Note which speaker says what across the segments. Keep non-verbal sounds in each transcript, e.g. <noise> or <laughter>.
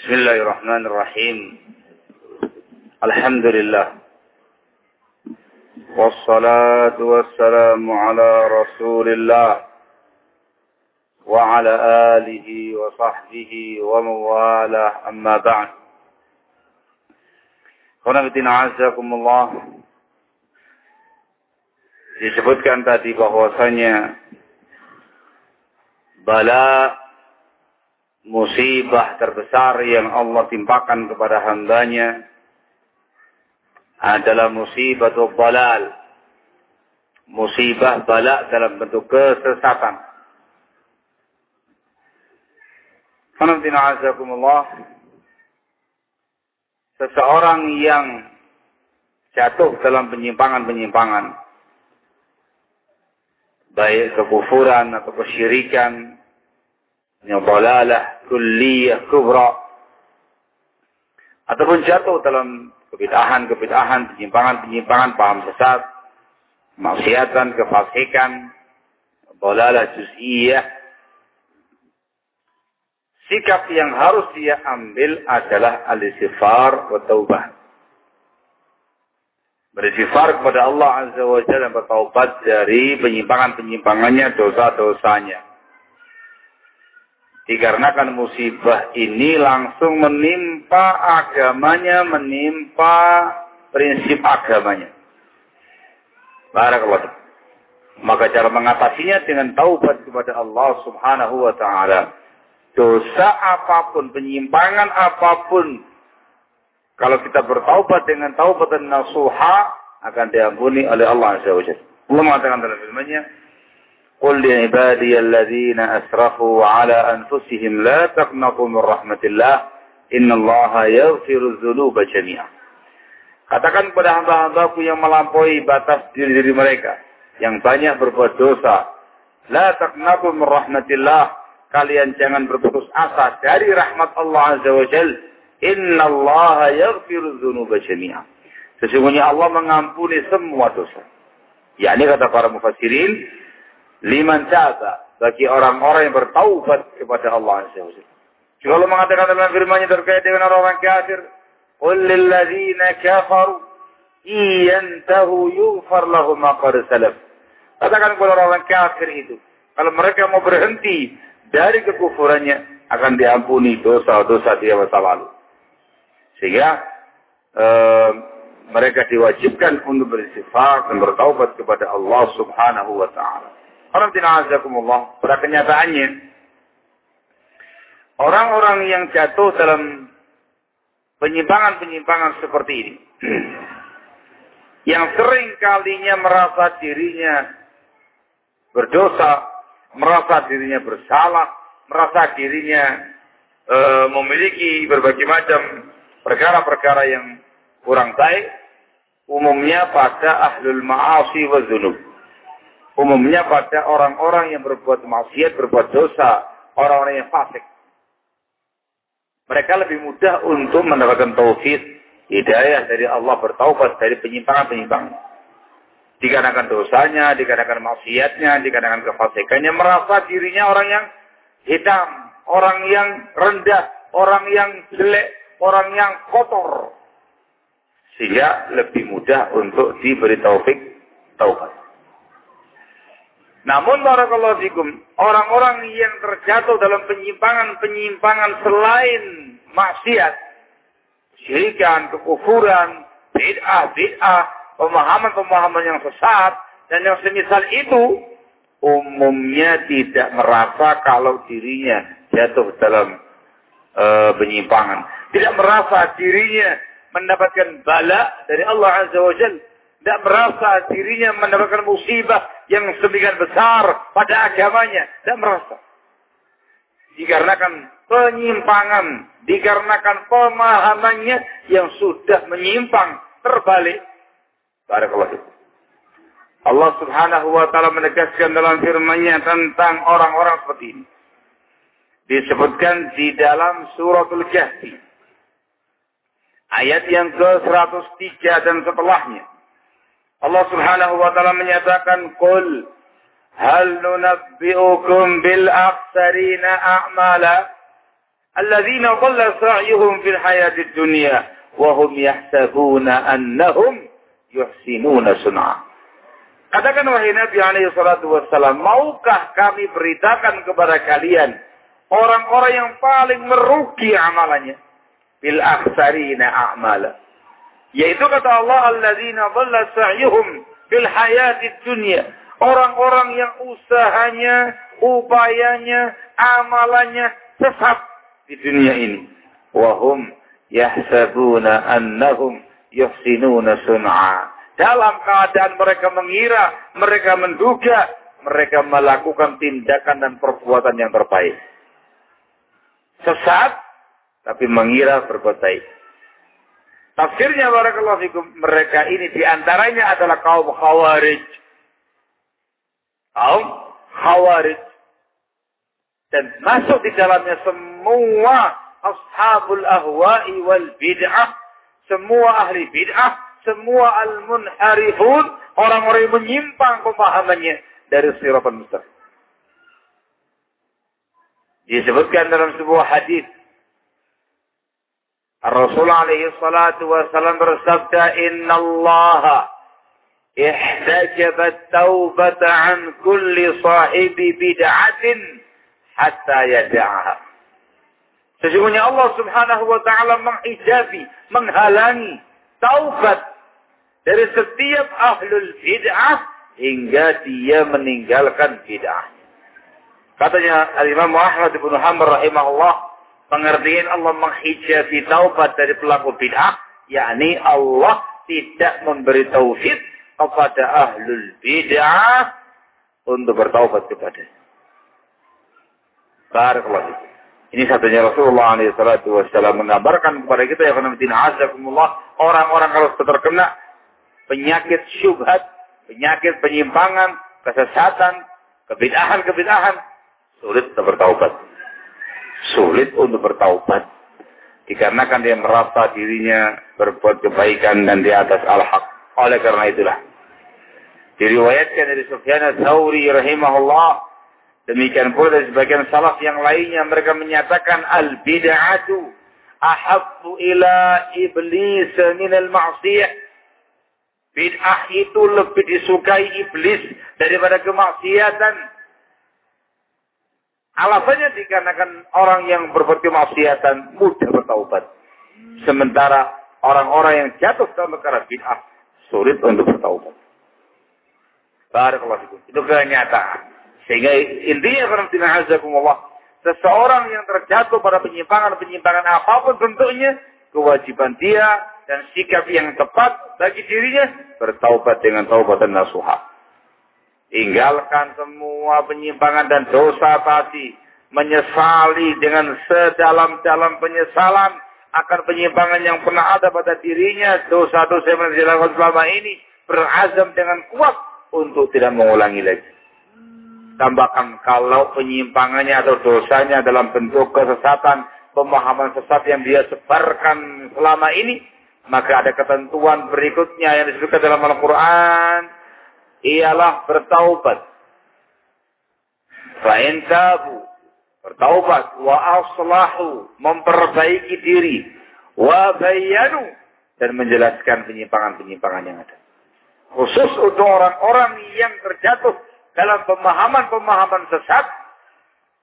Speaker 1: بسم الله الرحمن الرحيم الحمد لله والصلاة والسلام على رسول الله وعلى آله وصحبه ومن والاه أما بعد Khonafidin azakumullah disebutkan tadi bahwasanya bala musibah terbesar yang Allah timpakan kepada hambanya adalah musibah balal. Musibah bala dalam bentuk kesesatan. Seseorang yang jatuh dalam penyimpangan-penyimpangan. Baik kekufuran atau kesyirikan dalalah kulliyah kubra ataupun jatuh dalam kebid'ahan-kebid'ahan, penyimpangan-penyimpangan, paham sesat, maksiatan, kefasikan, dalalah juz'iyah. Sikap yang harus dia ambil adalah al-istighfar wa taubah. Beristighfar kepada Allah Azza wa Jalla bertaubat dari penyimpangan-penyimpangannya, dosa-dosanya. Dikarenakan musibah ini langsung menimpa agamanya, menimpa prinsip agamanya. Barakallah. Maka cara mengatasinya dengan taubat kepada Allah subhanahu wa ta'ala. Dosa apa pun, penyimpangan apa pun. Kalau kita bertaubat dengan taubat dan nasuha, akan diampuni oleh Allah Azza wa Jalla. Allah mengatakan dalam firman-Nya, قل لعبادي الذين أسرفوا على أنفسهم لا تقنطوا من رحمة الله إن الله يغفر الذنوب جميعا Katakan kepada hamba-hambaku yang melampaui batas diri-diri mereka. Yang banyak berbuat dosa. La taqnatu min rahmatillah. Kalian jangan berputus asa dari rahmat Allah Azza wa Jal. Inna Allah yaghfiru dhunuba jami'a. Sesungguhnya Allah mengampuni semua dosa. Ya ini kata para mufassirin liman taba bagi orang-orang yang bertaubat kepada Allah Azza wa Jika Allah mengatakan dalam firman-Nya terkait dengan orang-orang kafir, "Qul lil ladzina kafaru iyantahu yughfar lahum ma qad salaf." Katakan kepada orang-orang kafir itu, kalau mereka mau berhenti dari kekufurannya akan diampuni dosa-dosa dia masa lalu. Sehingga eh, mereka diwajibkan untuk beristighfar dan bertaubat kepada Allah Subhanahu wa taala. Orang azakumullah, pada kenyataannya, orang-orang yang jatuh dalam penyimpangan-penyimpangan seperti ini, <clears throat> yang sering kalinya merasa dirinya berdosa, merasa dirinya bersalah, merasa dirinya e, memiliki berbagai macam perkara-perkara yang kurang baik, umumnya pada ahlul ma'asi wa zunub Umumnya pada orang-orang yang berbuat maksiat, berbuat dosa, orang-orang yang fasik. Mereka lebih mudah untuk mendapatkan taufid, hidayah dari Allah bertaubat dari penyimpangan-penyimpangan. Dikarenakan dosanya, dikarenakan maksiatnya, dikarenakan kefasikannya, merasa dirinya orang yang hitam, orang yang rendah, orang yang jelek, orang yang kotor. Sehingga lebih mudah untuk diberi taufik taubat. Namun barakallahu fikum, orang-orang yang terjatuh dalam penyimpangan-penyimpangan selain maksiat, syirikan, kekufuran, bid'ah, bid'ah, pemahaman-pemahaman yang sesat, dan yang semisal itu, umumnya tidak merasa kalau dirinya jatuh dalam e, penyimpangan. Tidak merasa dirinya mendapatkan bala dari Allah Azza wa Jalla tidak merasa dirinya mendapatkan musibah yang sedemikian besar pada agamanya. Tidak merasa. Dikarenakan penyimpangan. Dikarenakan pemahamannya yang sudah menyimpang. Terbalik. Barakallahu Allah subhanahu wa ta'ala menegaskan dalam firman-Nya tentang orang-orang seperti ini. Disebutkan di dalam suratul Kahfi. Ayat yang ke-103 dan setelahnya. Allah Subhanahu wa taala menyatakan qul hal nunabbi'ukum bil akhsarina a'mala Alladzina dhalla sa'yuhum fil hayatid dunya wa hum yahsabuna annahum yuhsinuna sun'a. Katakan wahai Nabi alaihi salatu wassalam, maukah kami beritakan kepada kalian orang-orang yang paling merugi amalannya? Bil akhsarina a'mala. Yaitu kata Allah, alladzina dhalla sa'yuhum fil hayatid dunya. Orang-orang yang usahanya, upayanya, amalannya sesat di dunia ini. Wahum yahsabuna annahum yuhsinuna sun'a dalam keadaan mereka mengira, mereka menduga, mereka melakukan tindakan dan perbuatan yang terbaik. Sesat, tapi mengira berbuat baik. Tafsirnya barakallahu fikum, mereka ini di antaranya adalah kaum khawarij. Kaum khawarij. Dan masuk di dalamnya semua ashabul ahwa'i wal bid'ah. Semua ahli bid'ah semua al-munharifun, orang-orang yang menyimpang pemahamannya dari siratal mustaqim. Disebutkan dalam sebuah hadis Rasul alaihi salatu wasallam bersabda Inna Allah ihtajaba taubata an kulli sahibi bid'atin hatta yada'aha. Sesungguhnya Allah subhanahu wa ta'ala menghijabi, menghalangi taubat dari setiap ahlul bid'ah hingga dia meninggalkan bid'ah. Katanya Al-Imam Ahmad bin Hanbal rahimahullah, pengertian Allah menghijabi taubat dari pelaku bid'ah, yakni Allah tidak memberi taufik kepada ahlul bid'ah untuk bertaubat kepada. Barakallahu ini satunya Rasulullah SAW menggambarkan kepada kita ya azakumullah orang-orang kalau terkena penyakit syubhat, penyakit penyimpangan, kesesatan, kebidahan-kebidahan, sulit bertaubat. Sulit untuk bertaubat. Dikarenakan dia merasa dirinya berbuat kebaikan dan di atas al-haq. Oleh karena itulah. Diriwayatkan dari Sufyan al-Thawri rahimahullah. Demikian pula dari sebagian salaf yang lainnya mereka menyatakan al-bid'atu ahabbu ila iblis min al-ma'siyah Bid'ah itu lebih disukai iblis daripada kemaksiatan. Alasannya dikarenakan orang yang berbuat kemaksiatan mudah bertaubat. Sementara orang-orang yang jatuh dalam perkara bid'ah sulit untuk bertaubat. Barakallahu Itu kenyataan. Sehingga intinya karena Allah seseorang yang terjatuh pada penyimpangan-penyimpangan apa pun bentuknya, kewajiban dia dan sikap yang tepat bagi dirinya bertaubat dengan taubatan nasuha. Tinggalkan semua penyimpangan dan dosa tadi. Menyesali dengan sedalam-dalam penyesalan akan penyimpangan yang pernah ada pada dirinya. Dosa-dosa yang dilakukan selama ini. Berazam dengan kuat untuk tidak mengulangi lagi. Tambahkan kalau penyimpangannya atau dosanya dalam bentuk kesesatan, pemahaman sesat yang dia sebarkan selama ini, maka ada ketentuan berikutnya yang disebutkan dalam Al-Quran. Ialah bertaubat. Fa'in tabu. Bertaubat. Wa aslahu. Memperbaiki diri. Wa bayanu. Dan menjelaskan penyimpangan-penyimpangan yang ada. Khusus untuk orang-orang yang terjatuh dalam pemahaman-pemahaman sesat.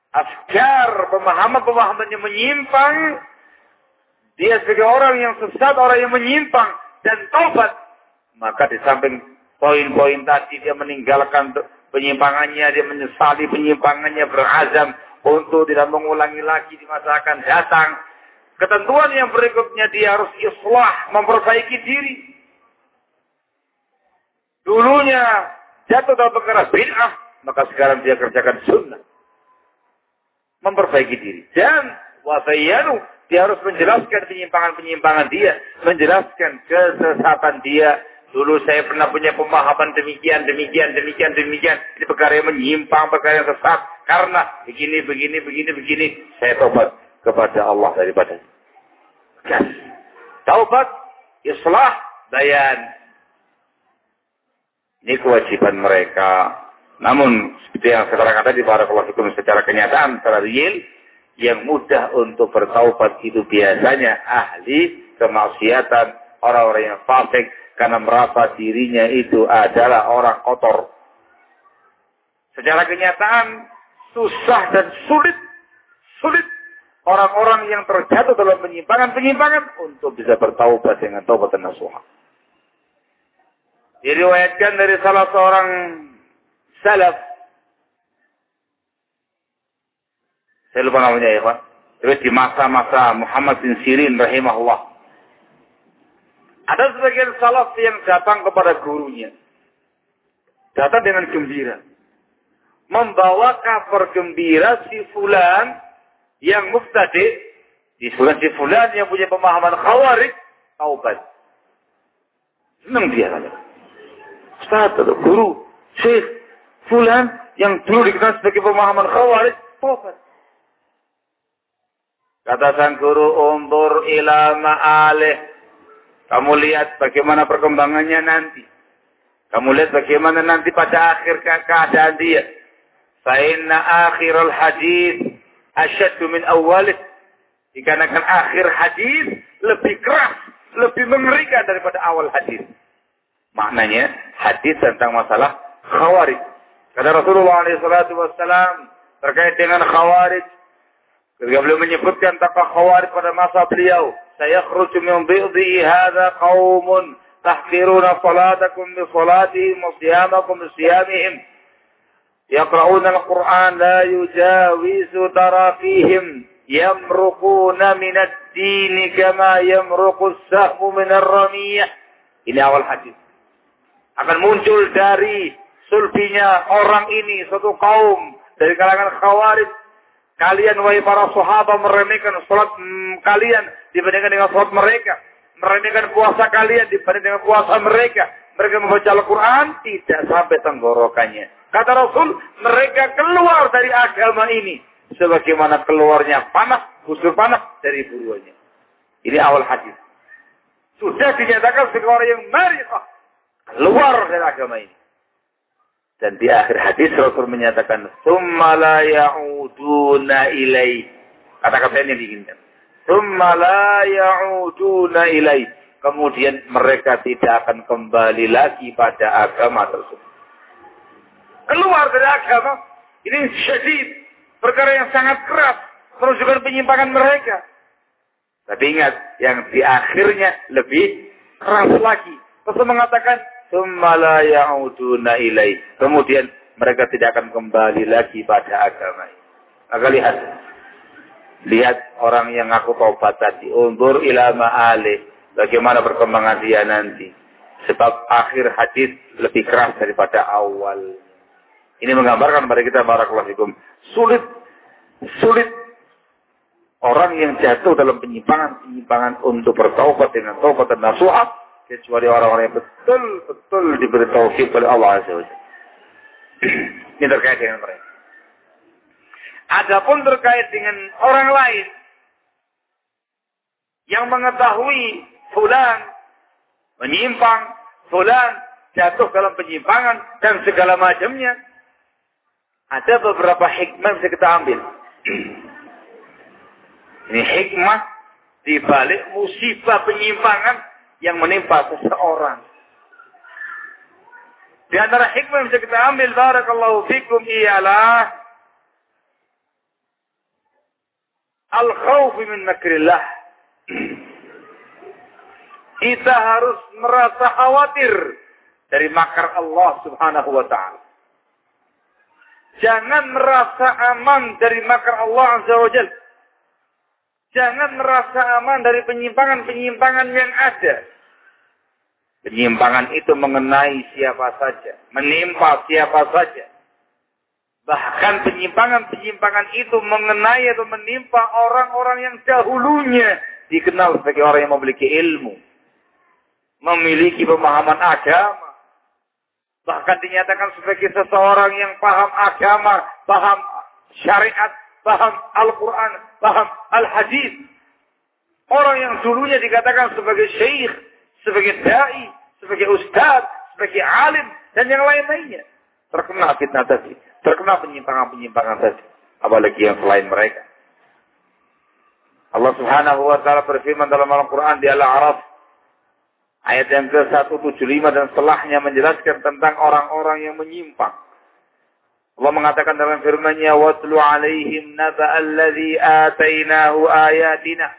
Speaker 1: Afkar, pemahaman-pemahaman yang menyimpang dia sebagai orang yang sesat, orang yang menyimpang dan taubat. Maka di samping poin-poin tadi dia meninggalkan penyimpangannya, dia menyesali penyimpangannya, berazam untuk tidak mengulangi lagi di masa akan datang. Ketentuan yang berikutnya dia harus islah, memperbaiki diri. Dulunya jatuh dalam perkara bid'ah, maka sekarang dia kerjakan sunnah. Memperbaiki diri. Dan wabayanu dia harus menjelaskan penyimpangan-penyimpangan dia, menjelaskan kesesatan dia. Dulu saya pernah punya pemahaman demikian, demikian, demikian, demikian. Ini perkara yang menyimpang, perkara yang sesat. Karena begini, begini, begini, begini. Saya tobat kepada Allah daripada. Yes. Taubat, islah, bayan. Ini kewajiban mereka. Namun, seperti yang saya katakan tadi, para fikum secara kenyataan, secara real, yang mudah untuk bertaubat itu biasanya ahli kemaksiatan, orang-orang yang fasik karena merasa dirinya itu adalah orang kotor. Secara kenyataan susah dan sulit, sulit orang-orang yang terjatuh dalam penyimpangan-penyimpangan untuk bisa bertaubat dengan taubat dan nasuha. Diriwayatkan dari salah seorang salaf Saya lupa namanya ya Pak. Tapi di masa-masa Muhammad bin Sirin rahimahullah. Ada sebagian salaf yang datang kepada gurunya. Datang dengan gembira. Membawa kabar gembira si fulan yang muftadi. Di fulan si fulan yang punya pemahaman khawarij. Taubat. Senang dia kata. Ustaz atau guru. Syekh. Fulan yang dulu dikenal sebagai pemahaman khawarij. Taubat. Kata sang guru, umur ila ma'alih. Kamu lihat bagaimana perkembangannya nanti. Kamu lihat bagaimana nanti pada akhir keadaan dia. Fa'inna akhirul hadis asyadu min awalih. Dikarenakan akhir hadis lebih keras, lebih mengerikan daripada awal hadis. Maknanya hadis tentang masalah khawarij. Kata Rasulullah SAW terkait dengan khawarij. Ketika beliau menyebutkan tentang khawarij pada masa beliau, saya khruju min bi'dhi hadha qaumun tahqiruna salatakum bi salatihim wa siyamakum bi siyamihim. Yaqra'una al-Qur'an la yujawizu tarafihim yamruquna min ad-din kama yamruqu as-sahmu min ar-ramiyah. Ini awal hadis. Akan muncul dari sulbinya orang ini suatu kaum dari kalangan khawarij Kalian wahai para sahabat meremehkan salat hmm, kalian dibandingkan dengan salat mereka. Meremehkan puasa kalian dibandingkan dengan puasa mereka. Mereka membaca Al-Quran tidak sampai tenggorokannya. Kata Rasul, mereka keluar dari agama ini. Sebagaimana keluarnya panas, busur panas dari buruannya. Ini awal hadis. Sudah dinyatakan sebagai orang yang marifah. Keluar dari agama ini. Dan di akhir hadis Rasul menyatakan, "Tsumma la ya'uduna ilai." Kata-kata ini diinginkan. "Tsumma la ya'uduna ilai." Kemudian mereka tidak akan kembali lagi pada agama tersebut. Keluar dari agama. Ini syadid. Perkara yang sangat keras. Menunjukkan penyimpangan mereka. Tapi ingat, yang di akhirnya lebih keras lagi. Rasul mengatakan, Summa ya'uduna. Kemudian mereka tidak akan kembali lagi pada agama ini. Maka lihat. Lihat orang yang aku taubat tadi. Undur ila ma'ali. Bagaimana perkembangan dia nanti. Sebab akhir hadis lebih keras daripada awal. Ini menggambarkan kepada kita barakallahu fikum. Sulit. Sulit. Orang yang jatuh dalam penyimpangan-penyimpangan untuk bertaubat dengan taubat dan nasuhat kecuali orang-orang yang betul-betul diberi taufik oleh Allah Azza wa Ini terkait dengan mereka. Adapun terkait dengan orang lain yang mengetahui fulan menyimpang, fulan jatuh dalam penyimpangan dan segala macamnya, ada beberapa hikmah yang bisa kita ambil. Ini hikmah di balik musibah penyimpangan yang menimpa seseorang. Di antara hikmah yang bisa kita ambil barakallahu fikum ialah al-khawf min makrillah. Kita harus merasa khawatir dari makar Allah Subhanahu wa taala. Jangan merasa aman dari makar Allah Azza wa Jalla. Jangan merasa aman dari penyimpangan-penyimpangan yang ada. Penyimpangan itu mengenai siapa saja, menimpa siapa saja. Bahkan penyimpangan-penyimpangan itu mengenai atau menimpa orang-orang yang dahulunya dikenal sebagai orang yang memiliki ilmu. Memiliki pemahaman agama. Bahkan dinyatakan sebagai seseorang yang paham agama, paham syariat, paham Al-Quran, paham Al-Hadis. Orang yang dulunya dikatakan sebagai syekh, sebagai da'i, sebagai ustaz, sebagai alim, dan yang lain-lainnya. Terkena fitnah tadi. Terkena penyimpangan-penyimpangan tadi. Apalagi yang selain mereka. Allah Subhanahu wa taala berfirman dalam Al-Qur'an di Al-A'raf ayat yang ke-175 dan setelahnya menjelaskan tentang orang-orang yang menyimpang. Allah mengatakan dalam firman-Nya watlu alaihim naba allazi atainahu ayatina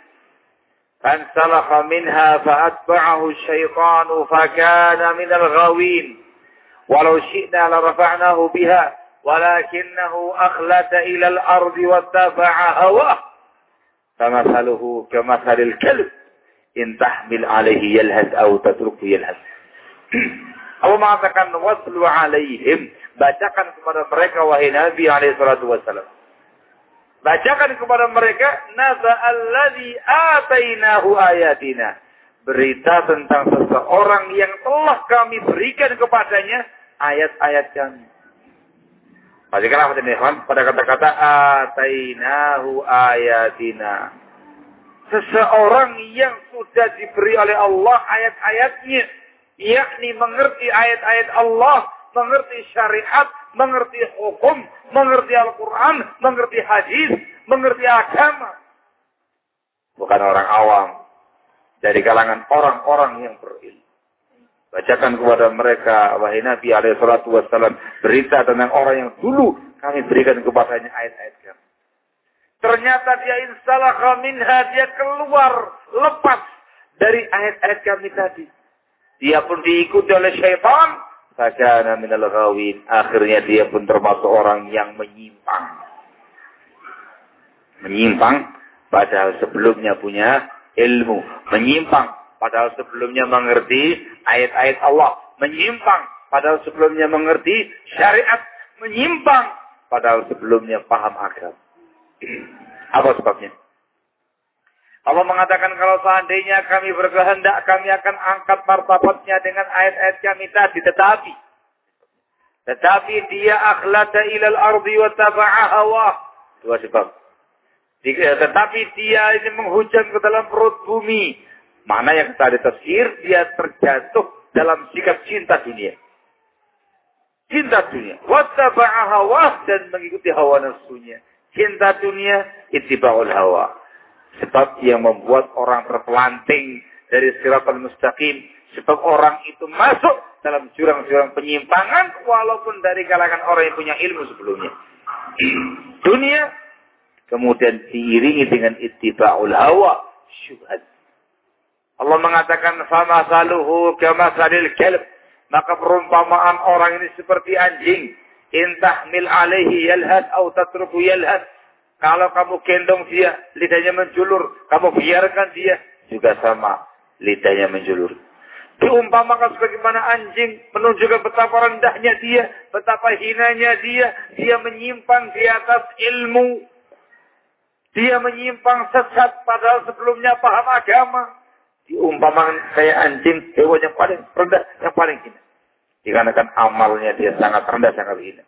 Speaker 1: fansalakha minha faatba'ahu syaitanu fakana minal ghawin walau syi'na la rafa'nahu biha walakinahu akhlata ila ولكنه أخلت إلى الأرض واتبع هواه فمثله salil kalb in tahmil عليه يلهث aw تتركه يلهث Allah mengatakan "Watlu alaihim bacakan kepada mereka wahai Nabi alaihi salatu wasallam. Bacakan kepada mereka nasa alladhi atainahu ayatina. Berita tentang seseorang yang telah kami berikan kepadanya ayat-ayat kami. Perhatikan apa ini, Pada kata-kata atainahu ayatina. Seseorang yang sudah diberi oleh Allah ayat-ayatnya. Yakni mengerti ayat-ayat Allah. Mengerti syariat. Mengerti hukum. Mengerti Al-Quran. Mengerti hadis. Mengerti agama. Bukan orang awam. Dari kalangan orang-orang yang berilmu. Bacakan kepada mereka wahai Nabi alaihi salatu wassalam berita tentang orang yang dulu kami berikan kepadanya ayat-ayat kami. Ternyata dia insalah minha, dia keluar lepas dari ayat-ayat kami tadi. Dia pun diikuti oleh syaitan. Fakana minal ghawin. Akhirnya dia pun termasuk orang yang menyimpang. Menyimpang padahal sebelumnya punya ilmu. Menyimpang padahal sebelumnya mengerti ayat-ayat Allah. Menyimpang padahal sebelumnya mengerti syariat. Menyimpang padahal sebelumnya paham agama. <clears throat> Apa sebabnya? Allah mengatakan kalau seandainya kami berkehendak kami akan angkat martabatnya dengan ayat-ayat kami tadi. Tetapi tetapi dia akhlada ilal ardi wa taba'a hawa. Dua sebab. Tetapi dia ini menghujam ke dalam perut bumi. Mana yang tadi tafsir, dia terjatuh dalam sikap cinta dunia. Cinta dunia. Wa taba'a hawa dan mengikuti hawa nafsunya. Cinta dunia, itiba'ul hawa. Sebab yang membuat orang terpelanting dari siratal mustaqim. Sebab orang itu masuk dalam jurang-jurang penyimpangan walaupun dari kalangan orang yang punya ilmu sebelumnya. <clears throat> Dunia kemudian diiringi dengan itiba'ul hawa, syubhat. Allah mengatakan fama saluhu kama salil kalb. Maka perumpamaan orang ini seperti anjing mil alaihi yalhad atau tatruku yalhad. Kalau kamu gendong dia, lidahnya menjulur. Kamu biarkan dia, juga sama. Lidahnya menjulur. Diumpamakan sebagaimana anjing menunjukkan betapa rendahnya dia, betapa hinanya dia, dia menyimpang di atas ilmu. Dia menyimpang sesat padahal sebelumnya paham agama. Diumpamakan kayak anjing, hewan yang paling rendah, yang paling hina. Dikarenakan amalnya dia sangat rendah, sangat hina.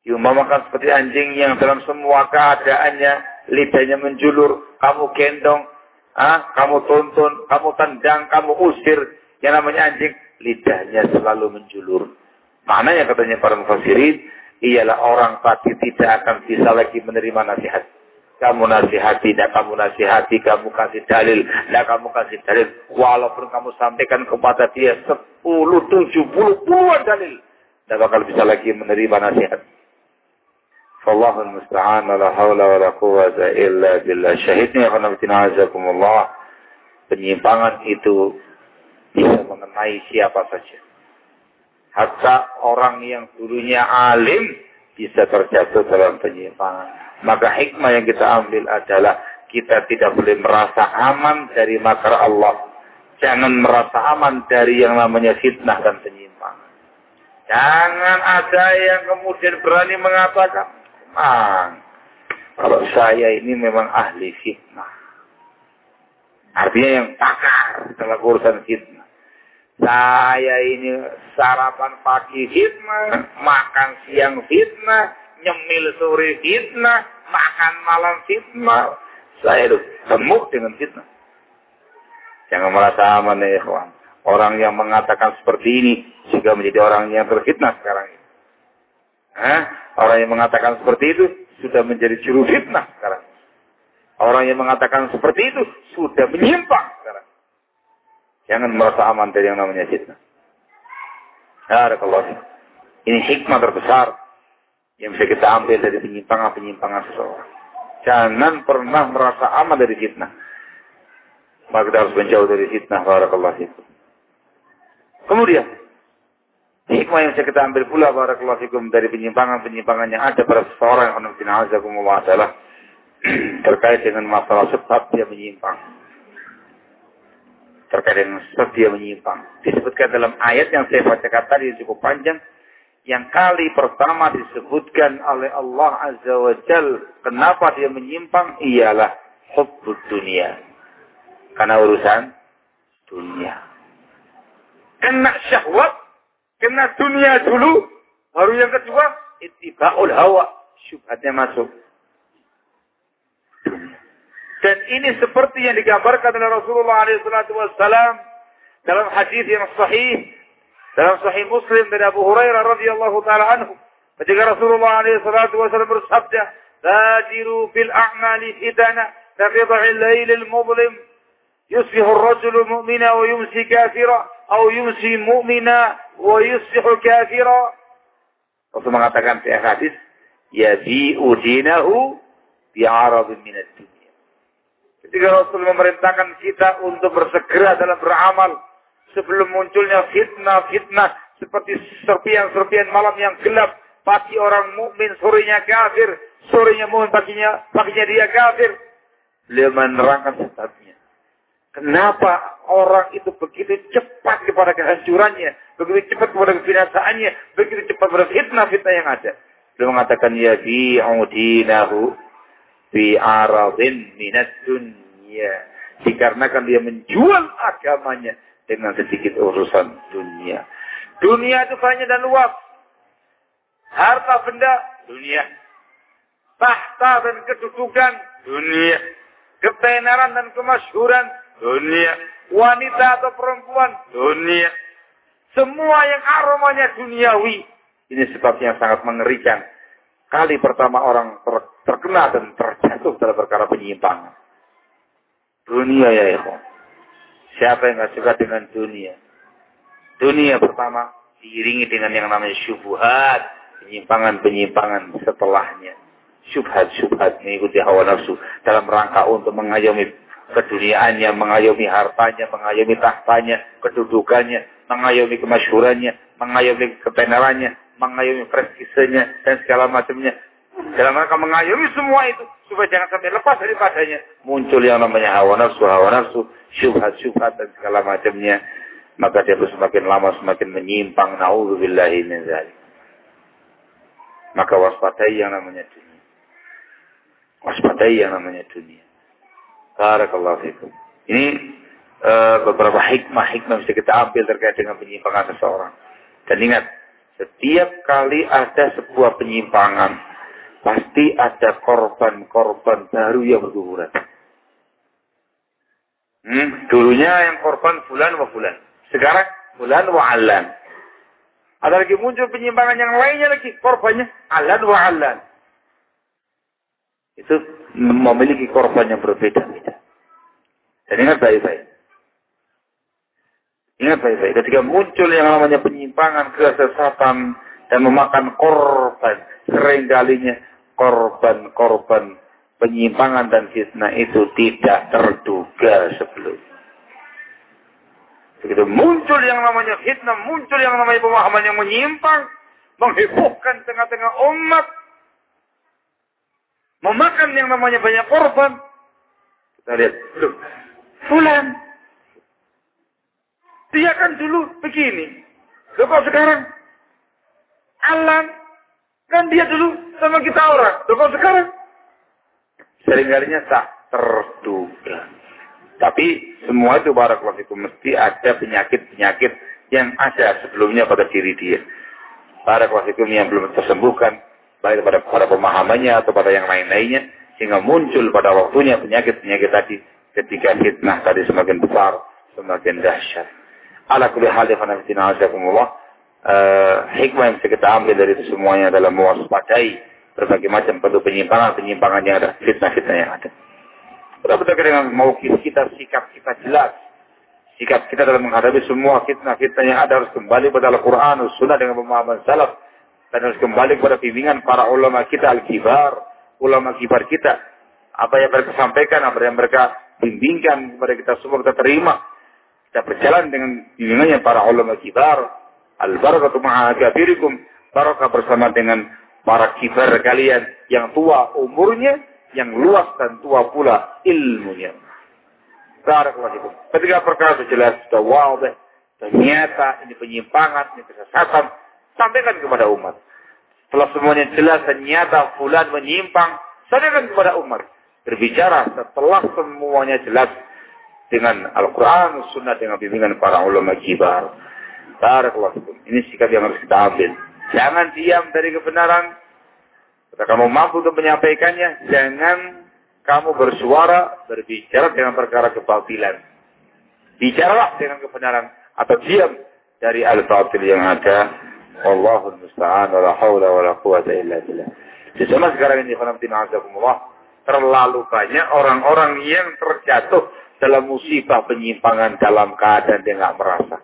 Speaker 1: Diumpamakan seperti anjing yang dalam semua keadaannya lidahnya menjulur, kamu gendong, ah, kamu tuntun, kamu tendang, kamu usir. Yang namanya anjing, lidahnya selalu menjulur. Maknanya katanya para mufassirin, ialah orang tadi tidak akan bisa lagi menerima nasihat. Kamu nasihati, tidak kamu nasihati, kamu kasih dalil, tidak kamu kasih dalil. Walaupun kamu sampaikan kepada dia sepuluh, tujuh puluh, puluhan dalil. Tidak bakal bisa lagi menerima nasihat. Fallahul musta'an la hawla wa la quwwata illa billah. Syahidnya khanabatina azakumullah. Penyimpangan itu bisa mengenai siapa saja. Hatta orang yang dulunya alim bisa terjatuh dalam penyimpangan. Maka hikmah yang kita ambil adalah kita tidak boleh merasa aman dari makar Allah. Jangan merasa aman dari yang namanya fitnah dan penyimpangan. Jangan ada yang kemudian berani mengatakan, ah, kalau saya ini memang ahli fitnah. Artinya yang pakar dalam urusan fitnah. Saya ini sarapan pagi fitnah, makan siang fitnah, nyemil sore fitnah, makan malam fitnah. Saya itu gemuk dengan fitnah. Jangan merasa aman ya kawan. Orang yang mengatakan seperti ini juga menjadi orang yang terfitnah sekarang ini. Hah? Orang yang mengatakan seperti itu sudah menjadi juru fitnah sekarang. Orang yang mengatakan seperti itu sudah menyimpang sekarang. Jangan merasa aman dari yang namanya fitnah. Barakallahu Ini hikmah terbesar yang bisa kita ambil dari penyimpangan-penyimpangan seseorang. Jangan pernah merasa aman dari fitnah. Maka kita harus menjauh dari fitnah. Barakallahu. Kemudian, hikmah yang bisa kita ambil pula barakallahu fikum dari penyimpangan-penyimpangan yang ada pada seseorang yang adalah <clears throat> terkait dengan masalah sebab dia menyimpang. Terkait dengan sebab dia menyimpang. Disebutkan dalam ayat yang saya bacakan tadi cukup panjang. Yang kali pertama disebutkan oleh Allah Azza wa Jal. Kenapa dia menyimpang? Ialah hubbud dunia. Karena urusan dunia. Kena syahwat. Kena dunia dulu. Baru yang kedua. Itiba'ul hawa. Syubhatnya masuk dan ini seperti yang digambarkan oleh Rasulullah SAW dalam hadis yang sahih dalam sahih Muslim dari Abu Hurairah radhiyallahu taala anhu. Ketika Rasulullah SAW bersabda, "Badiru bil a'mali fitana kafidha'il lailil mudlim yusbihu ar-rajulu mu'mina wa yumsi kafira atau yumsi mu'mina wa yusbihu kafira." Rasul mengatakan di hadis, "Yabi'u dinahu bi'arabin minad dunya." Ketika Rasul memerintahkan kita untuk bersegera dalam beramal sebelum munculnya fitnah-fitnah seperti serpian-serpian malam yang gelap, pagi orang mukmin, sorenya kafir, sorenya mukmin, paginya paginya dia kafir. Beliau menerangkan sebabnya. Kenapa orang itu begitu cepat kepada kehancurannya, begitu cepat kepada kebinasaannya, begitu cepat kepada fitnah-fitnah yang ada. Beliau mengatakan ya bi'udinahu fi aradin minat dunia. Dikarenakan dia menjual agamanya dengan sedikit urusan dunia. Dunia itu banyak dan luas. Harta benda, dunia. Tahta dan kedudukan, dunia. Ketenaran dan kemasyhuran, dunia. Wanita atau perempuan, dunia. Semua yang aromanya duniawi. Ini sebab yang sangat mengerikan. Kali pertama orang ter terkena dan terjatuh dalam perkara penyimpangan. Dunia ya ikhwan. Siapa yang nggak suka dengan dunia? Dunia pertama diiringi dengan yang namanya syubhat, penyimpangan-penyimpangan setelahnya. Syubhat-syubhat mengikuti hawa nafsu dalam rangka untuk mengayomi keduniaannya, mengayomi hartanya, mengayomi tahtanya, kedudukannya, mengayomi kemasyurannya, mengayomi ketenarannya, mengayomi prestisenya dan segala macamnya. Dalam rangka mengayomi semua itu supaya jangan sampai lepas daripadanya. Muncul yang namanya hawa nafsu, hawa nafsu, syubhat-syubhat dan segala macamnya. Maka dia semakin lama semakin menyimpang. Na'udzubillahi min. Maka waspadai yang namanya dunia. Waspadai yang namanya dunia. Barakallahu fikum. Ini uh, beberapa hikmah-hikmah bisa kita ambil terkait dengan penyimpangan seseorang. Dan ingat, setiap kali ada sebuah penyimpangan, pasti ada korban-korban baru yang berguguran. Hmm, dulunya yang korban bulan wa bulan. Sekarang bulan wa alan. Ada lagi muncul penyimpangan yang lainnya lagi. Korbannya alan wa alan. Itu memiliki korban yang berbeda-beda. Dan ingat baik-baik. Ingat baik-baik. Ketika muncul yang namanya penyimpangan, kesesatan, dan memakan korban. Seringkalinya korban-korban penyimpangan dan fitnah itu tidak terduga sebelumnya. Begitu muncul yang namanya fitnah, muncul yang namanya pemahaman yang menyimpang, menghebohkan tengah-tengah umat, memakan yang namanya banyak korban. Kita lihat, fulan, dia kan dulu begini. Loh sekarang? Alan, kan dia dulu sama kita orang. Loh kok sekarang? Seringkalinya tak terduga. Tapi semua itu barakallahu itu mesti ada penyakit-penyakit yang ada sebelumnya pada diri dia. Barakallahu itu yang belum tersembuhkan baik pada pada pemahamannya atau pada yang lain-lainnya sehingga muncul pada waktunya penyakit-penyakit tadi ketika fitnah tadi semakin besar, semakin dahsyat. Ala kulli hal azakumullah uh, hikmah yang bisa kita ambil dari itu semuanya adalah mewaspadai berbagai macam bentuk penyimpangan-penyimpangan yang ada, fitnah-fitnah yang ada. Betul-betul dengan mau kita, sikap kita jelas. Sikap kita dalam menghadapi semua fitnah-fitnah yang ada harus kembali pada Al-Quran, Sunnah dengan pemahaman salaf. Dan harus kembali kepada bimbingan para ulama kita, Al-Kibar, ulama kibar kita. Apa yang mereka sampaikan, apa yang mereka bimbingkan kepada kita semua kita terima. Kita berjalan dengan bimbingannya para ulama kibar. Al-barakatu ma'agabirikum. Barakah bersama dengan para kibar kalian yang tua umurnya, yang luas dan tua pula ilmunya. Barakallahu Ketika perkara itu jelas, sudah wabah, ternyata ini penyimpangan, ini kesesatan, sampaikan kepada umat. Setelah semuanya jelas dan nyata, fulan menyimpang, sampaikan kepada umat. Berbicara setelah semuanya jelas dengan Al-Quran, Sunnah, dengan bimbingan para ulama kibar. Barakallahu Ini sikap yang harus kita ambil. Jangan diam dari kebenaran, Ketika kamu mampu untuk menyampaikannya, jangan kamu bersuara, berbicara dengan perkara kebatilan. Bicaralah dengan kebenaran atau diam dari al-batil yang ada. Wallahul musta'an wa la hawla wa la quwata illa billah. Zaman sekarang ini, terlalu banyak orang-orang yang terjatuh dalam musibah penyimpangan dalam keadaan dia nggak merasa.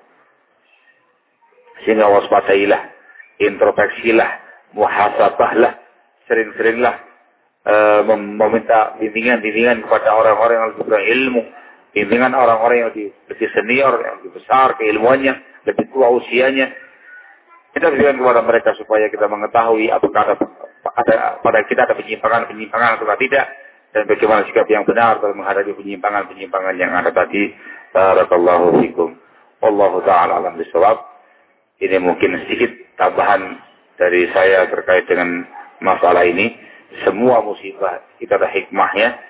Speaker 1: Sehingga waspadailah, introspeksilah, muhasabahlah, sering-seringlah uh, meminta bimbingan-bimbingan kepada orang-orang yang lebih berilmu, bimbingan orang-orang yang lebih, lebih senior, yang lebih besar keilmuannya, lebih tua usianya. Kita berikan kepada mereka supaya kita mengetahui apakah ada, ada pada kita ada penyimpangan-penyimpangan atau tidak dan bagaimana sikap yang benar dalam menghadapi penyimpangan-penyimpangan yang ada tadi. Barakallahu fikum. Wallahu taala alam bisawab. Ini mungkin sedikit tambahan dari saya terkait dengan masalah ini. Semua musibah itu ada hikmahnya.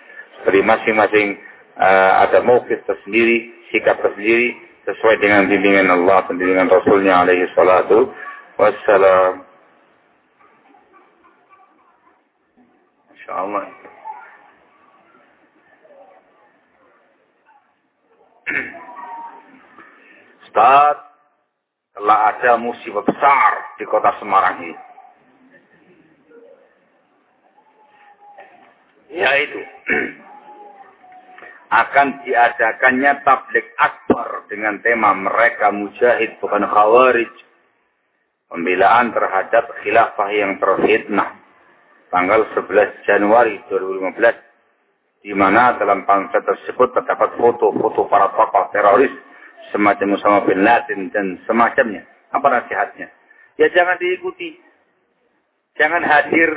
Speaker 1: Dari masing-masing uh, ada mukif tersendiri, sikap tersendiri, sesuai dengan bimbingan Allah dan bimbingan Rasulnya alaihi salatu wassalam. InsyaAllah. Ustaz, telah ada musibah besar di kota Semarang ini. yaitu <clears throat> akan diadakannya tablik akbar dengan tema mereka mujahid bukan khawarij. Pembelaan terhadap khilafah yang terfitnah tanggal 11 Januari 2015 di mana dalam pamflet tersebut terdapat foto-foto para tokoh teroris semacam Osama bin Laden dan semacamnya. Apa nasihatnya? Ya jangan diikuti. Jangan hadir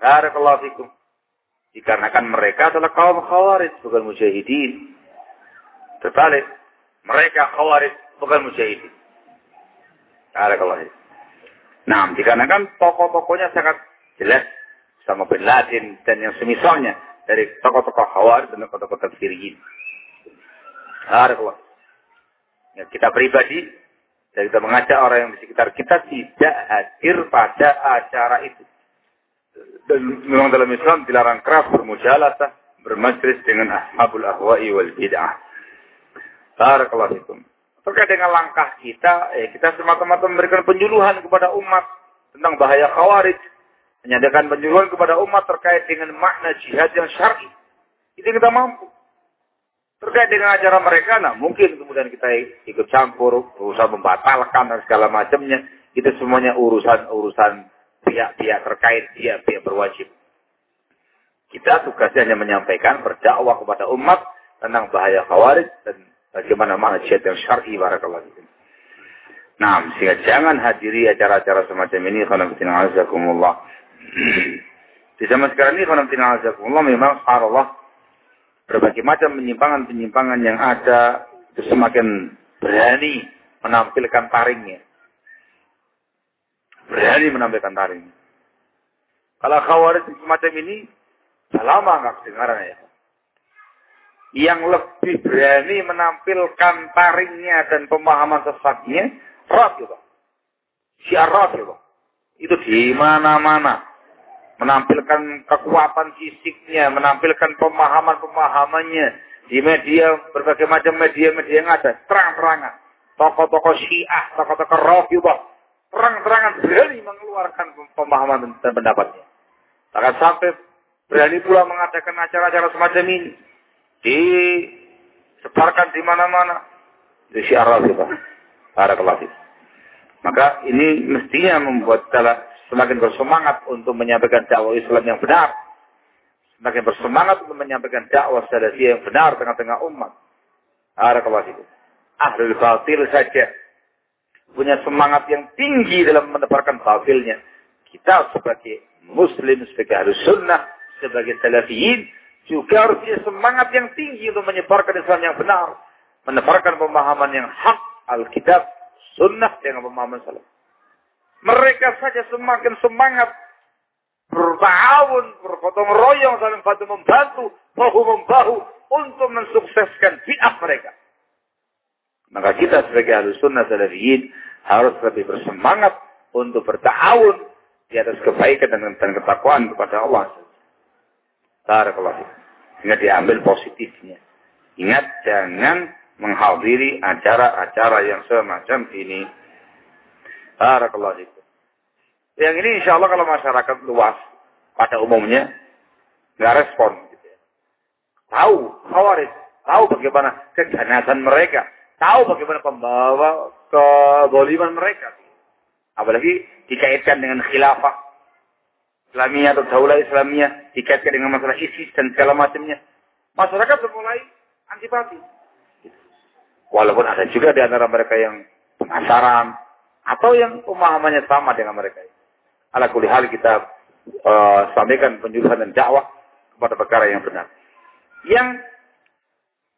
Speaker 1: Barakallahu fikum. Dikarenakan mereka adalah kaum khawarij, bukan mujahidin. Terbalik. Mereka khawarij, bukan mujahidin. Barakallahu. Nah, dikarenakan tokoh-tokohnya sangat jelas sama bin Laden dan yang semisalnya dari tokoh-tokoh khawarij dan tokoh-tokoh takfiriyin. Barakallahu Ya, kita pribadi dan kita mengajak orang yang di sekitar kita tidak hadir pada acara itu. Dan memang dalam Islam dilarang keras bermujalatah, bermajlis dengan ashabul ahwa'i wal bid'ah. Barakallahu fikum. Terkait dengan langkah kita, eh, kita semata-mata memberikan penyuluhan kepada umat tentang bahaya khawarij. Menyatakan penyuluhan kepada umat terkait dengan makna jihad yang syar'i. Itu kita mampu. Terkait dengan acara mereka, nah mungkin kemudian kita ikut campur, berusaha membatalkan dan segala macamnya. Itu semuanya urusan-urusan pihak-pihak terkait, pihak-pihak berwajib. Kita tugasnya hanya menyampaikan, berdakwah kepada umat tentang bahaya khawarij dan bagaimana mana jihad yang syar'i barakallahu fikum. Nah, sehingga jangan hadiri acara-acara semacam ini karena azakumullah. <clears throat> Di zaman sekarang ini karena azakumullah memang Allah berbagai macam penyimpangan-penyimpangan yang ada itu semakin berani menampilkan taringnya berani menampilkan taring. Kalau khawarij semacam ini, lama nggak kedengaran ya. Yang lebih berani menampilkan taringnya dan pemahaman sesatnya, Rafidah. Syiar Rafidah. Itu di mana-mana. Menampilkan kekuatan fisiknya, menampilkan pemahaman-pemahamannya. Di media, berbagai macam media-media yang ada. Terang-terangan. Tokoh-tokoh syiah, tokoh-tokoh Rafidah terang-terangan berani mengeluarkan pemahaman dan pendapatnya. Bahkan sampai berani pula mengadakan acara-acara semacam ini. Disebarkan di mana-mana. Di syiar Rafidhah. Barakallahu Maka ini mestinya membuat kita semakin bersemangat untuk menyampaikan dakwah Islam yang benar. Semakin bersemangat untuk menyampaikan dakwah salafiyah yang benar tengah-tengah umat. Barakallahu Ahlul batil saja punya semangat yang tinggi dalam menebarkan batilnya. Kita sebagai muslim, sebagai harus sunnah, sebagai salafiyin, juga harus punya semangat yang tinggi untuk menyebarkan Islam yang benar. Menebarkan pemahaman yang hak, Alkitab, sunnah dengan pemahaman salaf. Mereka saja semakin semangat bertahun, bergotong royong, saling bantu membantu, bahu membahu untuk mensukseskan bid'ah mereka. Maka kita sebagai ahli sunnah salafiyin harus lebih bersemangat untuk bertahun di atas kebaikan dan, dan ketakwaan kepada Allah. Barakallahu Ingat diambil positifnya. Ingat jangan menghadiri acara-acara yang semacam ini. Barakallahu Yang ini insya Allah kalau masyarakat luas pada umumnya nggak respon. Gitu ya. Tahu, khawaris, tahu bagaimana keganasan mereka, tahu bagaimana pembawa keboliman mereka. Apalagi dikaitkan dengan khilafah Islamiyah atau daulah Islamiyah, dikaitkan dengan masalah ISIS dan segala macamnya. Masyarakat mulai antipati. Walaupun ada juga di antara mereka yang penasaran atau yang pemahamannya sama dengan mereka. Ala hal kita uh, sampaikan penyuluhan dan dakwah kepada perkara yang benar. Yang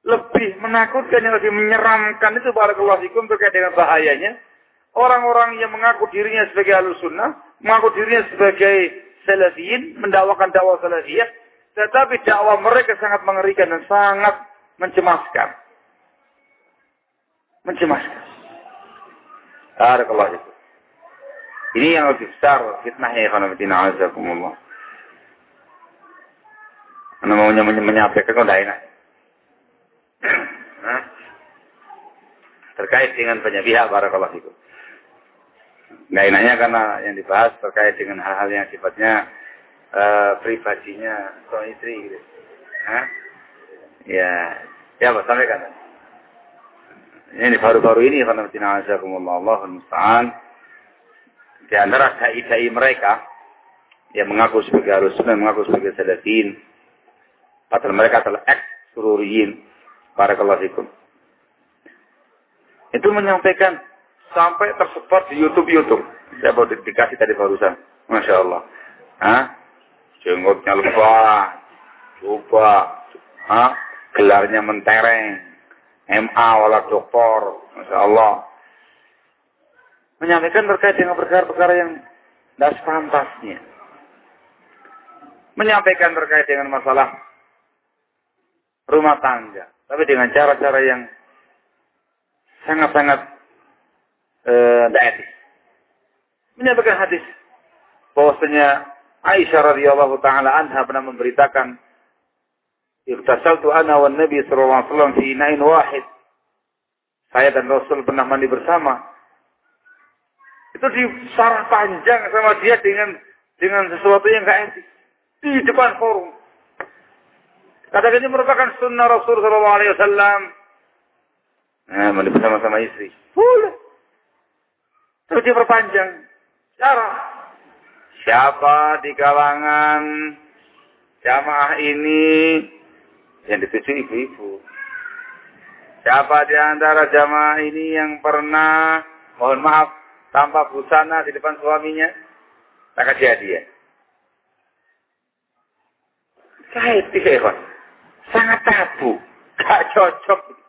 Speaker 1: lebih menakutkan, yang lebih menyeramkan itu barakallahu fikum terkait dengan bahayanya. Orang-orang yang mengaku dirinya sebagai alus sunnah, mengaku dirinya sebagai salafiyin, mendakwakan dakwah salafiyah, tetapi dakwah mereka sangat mengerikan dan sangat mencemaskan. Mencemaskan. Barakallahu fikum. Ini yang lebih besar fitnahnya ya khanafitina azakumullah. Karena maunya menyampaikan kok enak. terkait dengan banyak pihak barakallahu fikum. Nggak enaknya karena yang dibahas terkait dengan hal-hal yang sifatnya uh, privasinya suami istri gitu. Hah? Ya, ya Pak sampaikan. Ini baru-baru ini karena tina azakumullah Allahul musta'an. Di antara dai-dai mereka yang mengaku sebagai harus mengaku sebagai salafin. Padahal mereka adalah ex sururiyin. Barakallahu fikum. Itu menyampaikan sampai tersebar di YouTube-YouTube. Saya baru dikasih tadi barusan. Masya Allah. Hah? Jenggotnya lupa. Lupa. Hah? Gelarnya mentereng. MA wala doktor. Masya Allah. Menyampaikan terkait dengan perkara-perkara yang tidak sepantasnya. Menyampaikan terkait dengan masalah rumah tangga. Tapi dengan cara-cara yang sangat-sangat uh, etis. Menyampaikan hadis bahwasanya Aisyah radhiyallahu taala anha pernah memberitakan Iqtasaltu ana wa Nabi sallallahu alaihi wasallam fi inain wahid. Saya dan Rasul pernah mandi bersama. Itu disarah panjang sama dia dengan dengan sesuatu yang gak etis di depan forum. Katakan ini merupakan sunnah Rasul Sallallahu Alaihi Wasallam. Nah, mandi bersama-sama istri. Boleh. Terus diperpanjang. Cara. Siapa di kalangan jamaah ini yang dituju ibu-ibu? Siapa di antara jamaah ini yang pernah, mohon maaf, tanpa busana di depan suaminya? Tak kasih hadiah. Saya tidak, sangat tabu, gak cocok.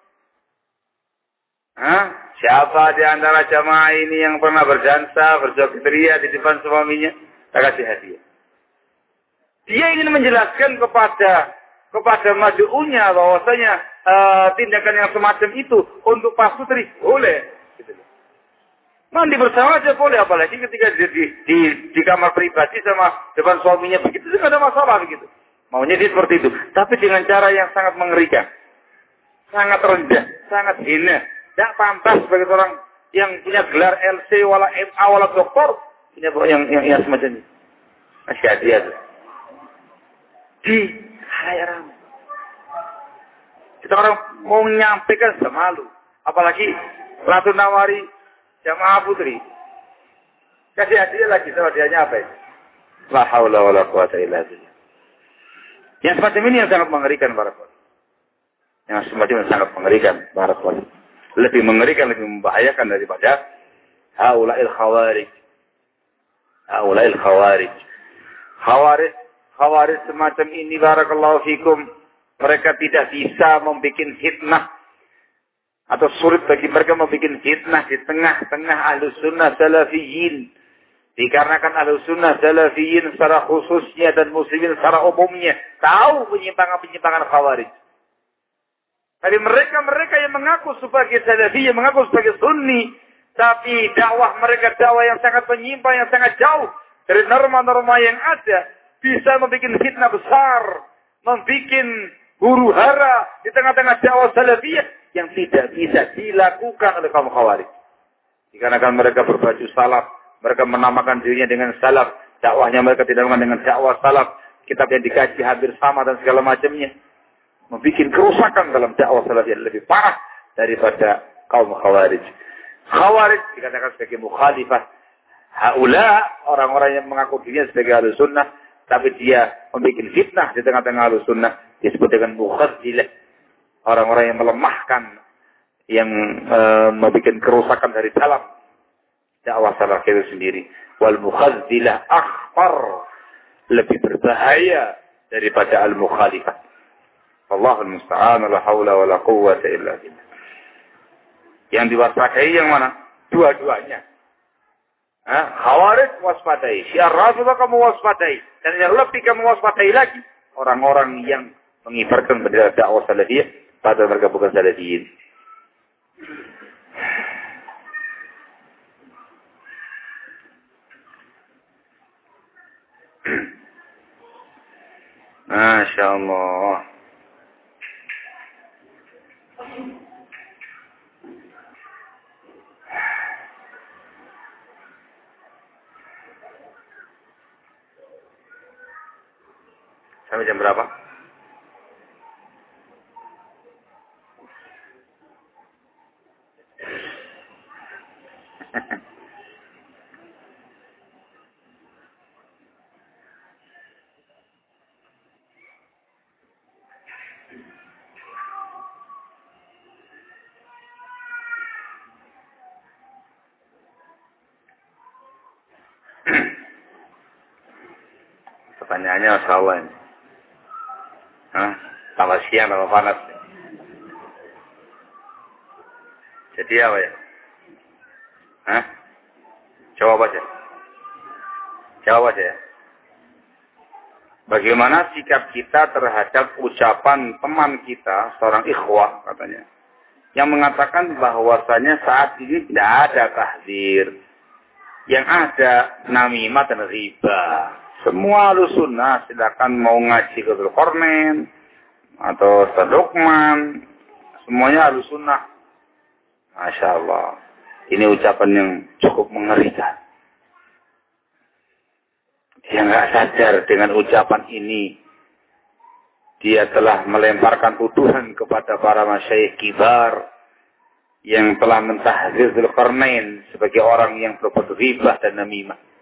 Speaker 1: Hah? Siapa di antara jamaah ini yang pernah berdansa, berjoget ria di depan suaminya? Tak kasih hadiah. Dia ingin menjelaskan kepada kepada maju'unya bahwasanya uh, tindakan yang semacam itu untuk Pak Sutri boleh. Gitu. Mandi bersama aja boleh, apalagi ketika di, di, di, di kamar pribadi sama depan suaminya begitu, tidak ada masalah begitu. Maunya dia seperti itu. Tapi dengan cara yang sangat mengerikan. Sangat rendah. Sangat hina. Tidak pantas sebagai seorang yang punya gelar LC, wala MA, wala doktor. Punya yang, yang, yang semacam ini. Masih hadiah. di halayak ramai. Kita orang mau menyampaikan semalu. Apalagi Ratu Nawari jamaah putri. Kasih hadiah lagi sama hadiahnya apa itu? La haula wa la quwata illa billah. Yang semacam ini yang sangat mengerikan para Yang semacam ini sangat mengerikan para Lebih mengerikan, lebih membahayakan daripada haula'il khawarij. Haula'il khawarij. Khawarij, khawarij semacam ini barakallahu fikum mereka tidak bisa membuat fitnah atau sulit bagi mereka membuat fitnah di tengah-tengah ahlu sunnah salafiyin. Dikarenakan ahlu sunnah salafiyin secara khususnya dan muslimin secara umumnya tahu penyimpangan-penyimpangan khawarij. Tapi mereka-mereka yang mengaku sebagai salafi, yang mengaku sebagai sunni, tapi dakwah mereka dakwah yang sangat menyimpang, yang sangat jauh dari norma-norma yang ada, bisa membuat fitnah besar, membuat huru hara di tengah-tengah dakwah salafiyah yang tidak bisa dilakukan oleh kaum khawarij. Dikarenakan mereka berbaju salaf, mereka menamakan dirinya dengan salaf, dakwahnya mereka tidak dengan dakwah salaf, kitab yang dikaji hampir sama dan segala macamnya. Membuat kerusakan dalam dakwah salafiyah lebih parah daripada kaum khawarij. Khawarij dikatakan sebagai mukhalifah. Haula orang-orang yang mengaku dirinya sebagai ahli sunnah tapi dia membuat fitnah di tengah-tengah ahlu sunnah disebut dengan mukhadzilah orang-orang yang melemahkan yang e, membuat kerusakan dari dalam dakwah salaf itu sendiri wal mukhadzilah akhbar lebih berbahaya daripada al mukhalifah Allahul musta'an la haula wala quwwata illa billah yang diwaspadai yang mana dua-duanya Khawarij waspadai. Syiar Rasulullah kamu waspadai. Dan yang lebih kamu waspadai lagi. Orang-orang yang mengibarkan bendera dakwah salafiyah. Padahal mereka bukan salafiyin. <clears throat> Masya Allah. Sampai jam berapa? <laughs> Pertanyaannya Masya Allah ini. Hah? Tambah siang, tambah panas. Jadi apa ya? Hah? Jawab aja. Jawab aja ya. Bagaimana sikap kita terhadap ucapan teman kita, seorang ikhwah katanya, yang mengatakan bahwasanya saat ini tidak ada tahdir, yang ada namimah dan riba. Semua sunnah silakan mau ngaji ke Zulkarnain atau Sadukman, semuanya sunnah. Masya Allah. Ini ucapan yang cukup mengerikan. Dia nggak sadar dengan ucapan ini. Dia telah melemparkan tuduhan kepada para masyayikh kibar yang telah mentahzir Zulkarnain sebagai orang yang berbuat ribah dan namimah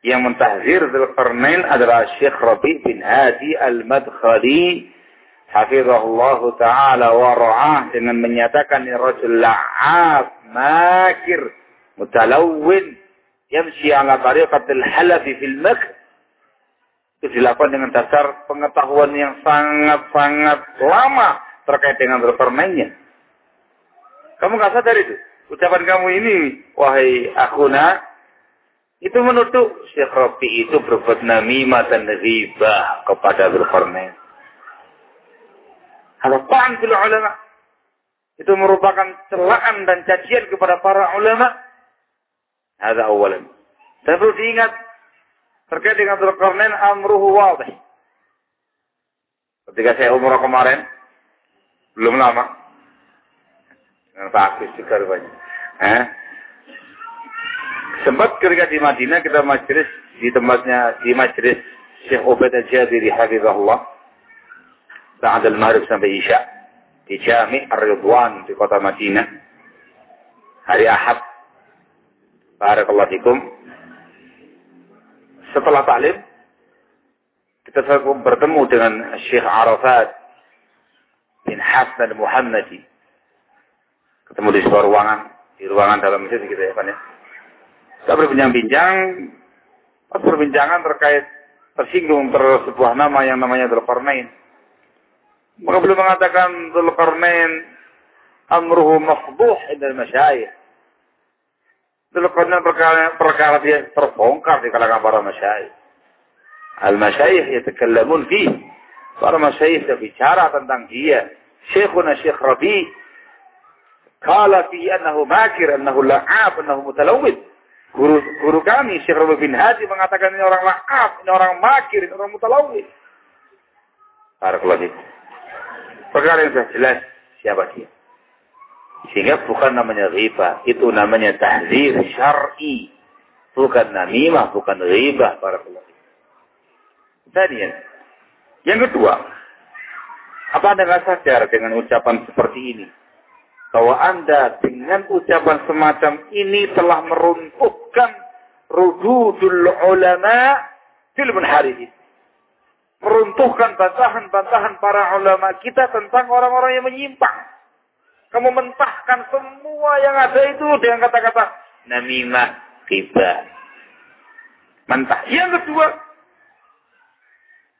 Speaker 1: yang mentahzir Dzulqarnain adalah Syekh Rabi bin Hadi Al-Madkhali hafizahullah taala wa ra'ah dengan menyatakan ini rajul la'af makir mutalawwin yamshi ala tariqatil halafi fil mak itu dilakukan dengan dasar pengetahuan yang sangat-sangat lama terkait dengan Dzulqarnainnya. Kamu nggak sadar itu? Ucapan kamu ini, wahai itu menuduh Syekh Rabi itu berbuat namimah dan riba kepada Dzulkarnain. Harapan bil ulama. Itu merupakan celaan dan cacian kepada para ulama. Ada awalan. Dan perlu diingat terkait dengan Dzulkarnain amruhu wadih. Ketika saya umrah kemarin, belum lama. Dengan Pak Akis juga rupanya. Eh? Sempat ketika di Madinah kita majlis di tempatnya di majlis Syekh Ubaid Al-Jabiri hafizahullah. Saat al-maghrib sampai isya. Di Jami' Ar-Ridwan di kota Madinah. Hari Ahad. Barakallahu fikum. Setelah taklim kita bertemu dengan Syekh Arafat bin Hasan Muhammadi. Ketemu di sebuah ruangan di ruangan dalam masjid gitu ya Pak ya kita berbincang-bincang. Perbincangan terkait tersinggung ter sebuah nama yang namanya Dzulqarnain maka beliau mengatakan Dzulqarnain amruhu mafduh inda masyayikh Dzulqarnain perkara, perkara dia terbongkar di kalangan para masyayikh Al-masyayikh yatakallamun fi. Para masyayikh berbicara tentang dia. Syekhuna Syekh Rabi kala fi annahu makir annahu la'ab annahu mutalawwid guru guru kami Syekh Rabi bin Hadi mengatakan ini orang la'ab ini orang makir ini orang mutalawwid Barakallahu Perkara yang sudah jelas siapa dia. Sehingga bukan namanya riba, itu namanya tahzir syar'i. Bukan namimah, bukan riba para. Kemudian, yang kedua, apa Anda nggak sadar dengan ucapan seperti ini? Bahwa Anda dengan ucapan semacam ini telah meruntuhkan rududul ulama fil munharifin meruntuhkan bantahan-bantahan para ulama kita tentang orang-orang yang menyimpang. Kamu mentahkan semua yang ada itu dengan kata-kata namimah tiba. Mentah. Yang kedua,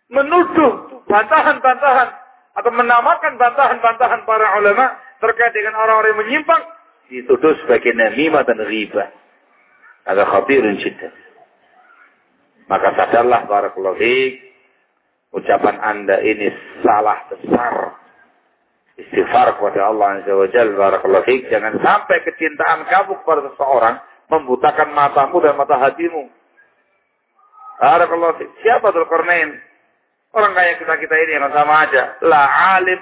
Speaker 1: menuduh bantahan-bantahan atau menamakan bantahan-bantahan para ulama terkait dengan orang-orang yang menyimpang dituduh sebagai namimah dan riba. Ada khatirun jiddan. Maka sadarlah para ucapan anda ini salah besar. Istighfar kepada Allah Azza wa fiik. Jangan sampai kecintaan kamu kepada seseorang membutakan matamu dan mata hatimu. Barakallahu. Siapa Dzulqarnain? Orang kayak kita-kita ini yang sama aja. La alim,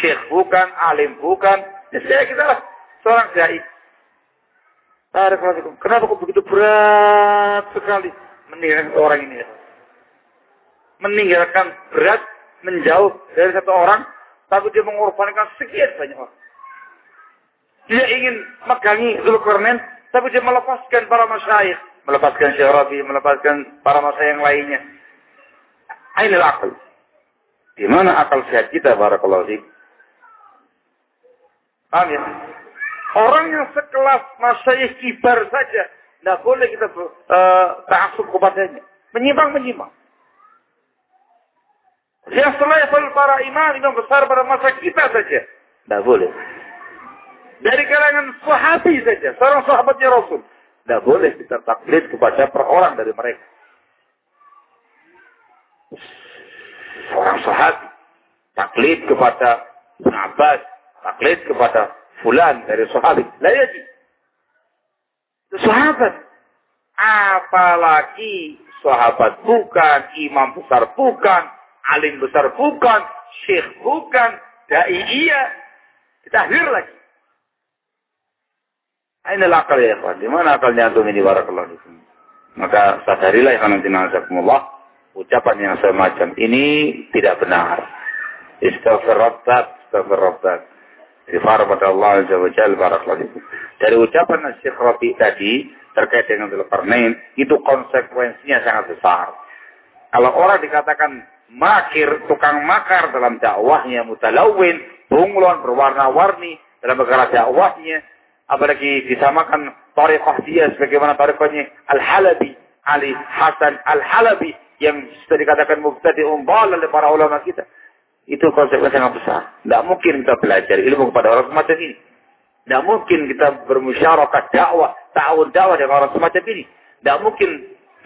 Speaker 1: syekh bukan, alim bukan. Ya saya kita lah. Seorang syai. Fiik. Kenapa kok begitu berat sekali menilai orang ini? Meninggalkan berat, menjauh dari satu orang, tapi dia mengorbankan sekian banyak orang. Dia ingin megangi Zulkarnain, tapi dia melepaskan para masyayikh, melepaskan Syarabi, melepaskan para masyayikh yang lainnya. Ainil akal. Di mana akal sehat kita, barakallahu fiik? Paham ya? Orang yang sekelas masyayikh kibar saja, tidak boleh kita uh, ta'asub kepadanya. Menyimpang-menyimpang. Yang selevel para imam, imam besar pada masa kita saja. Tidak boleh. Dari kalangan sahabi saja, seorang sahabatnya Rasul. Tidak boleh kita taklid kepada per orang dari mereka. Seorang sahabat taklid kepada sahabat, taklid kepada fulan dari sahabat. Lah ya Sahabat. Apalagi sahabat bukan, imam besar bukan, alim besar bukan, syekh bukan, dai iya. Ditahdir lagi. Ini akal ya Pak. Di mana akalnya antum ini barakallahu fikum. Maka sadarilah nanti nazakumullah. Ucapan yang semacam ini tidak benar. Istighfar Rabbak, istighfar Rabbak. Pada Allah Azza wa fikum. Dari ucapan Syekh Rabi tadi terkait dengan Dzulkarnain itu konsekuensinya sangat besar. Kalau orang dikatakan makir, tukang makar dalam dakwahnya, mutalawin, bunglon, berwarna-warni dalam perkara dakwahnya, apalagi disamakan tarikhah dia sebagaimana tarikhahnya Al-Halabi, Ali Hasan Al-Halabi yang sudah dikatakan mubtadi umbal oleh para ulama kita. Itu konsekuensi yang besar. Tidak mungkin kita belajar ilmu kepada orang semacam ini. Tidak mungkin kita bermusyarakah dakwah, ta'awun dakwah dengan orang semacam ini. Tidak mungkin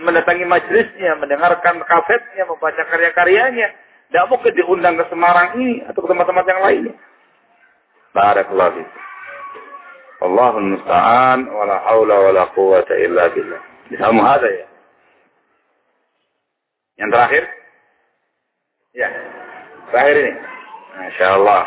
Speaker 1: mendatangi majelisnya, mendengarkan kasetnya, membaca karya-karyanya. Tidak mungkin diundang ke Semarang ini atau ke tempat-tempat yang lainnya. Barakallahu fiik. Allahul musta'an wa la haula wa la quwwata illa billah. Disamu hada ya. Yang terakhir? Ya. Terakhir ini. Masya Allah.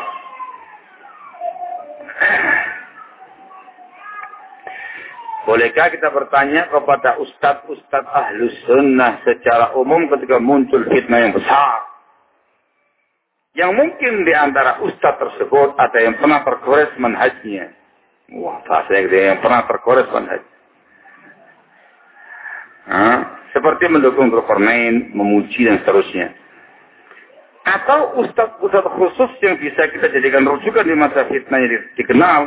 Speaker 1: Bolehkah kita bertanya kepada ustadz-ustadz ahlus sunnah secara umum ketika muncul fitnah yang besar? Yang mungkin di antara ustadz tersebut ada yang pernah tergores manhajnya. Wah, bahasa yang, yang pernah tergores manhaj. Seperti mendukung lain, memuji dan seterusnya. Atau ustadz-ustadz khusus yang bisa kita jadikan rujukan di masa fitnah yang dikenal.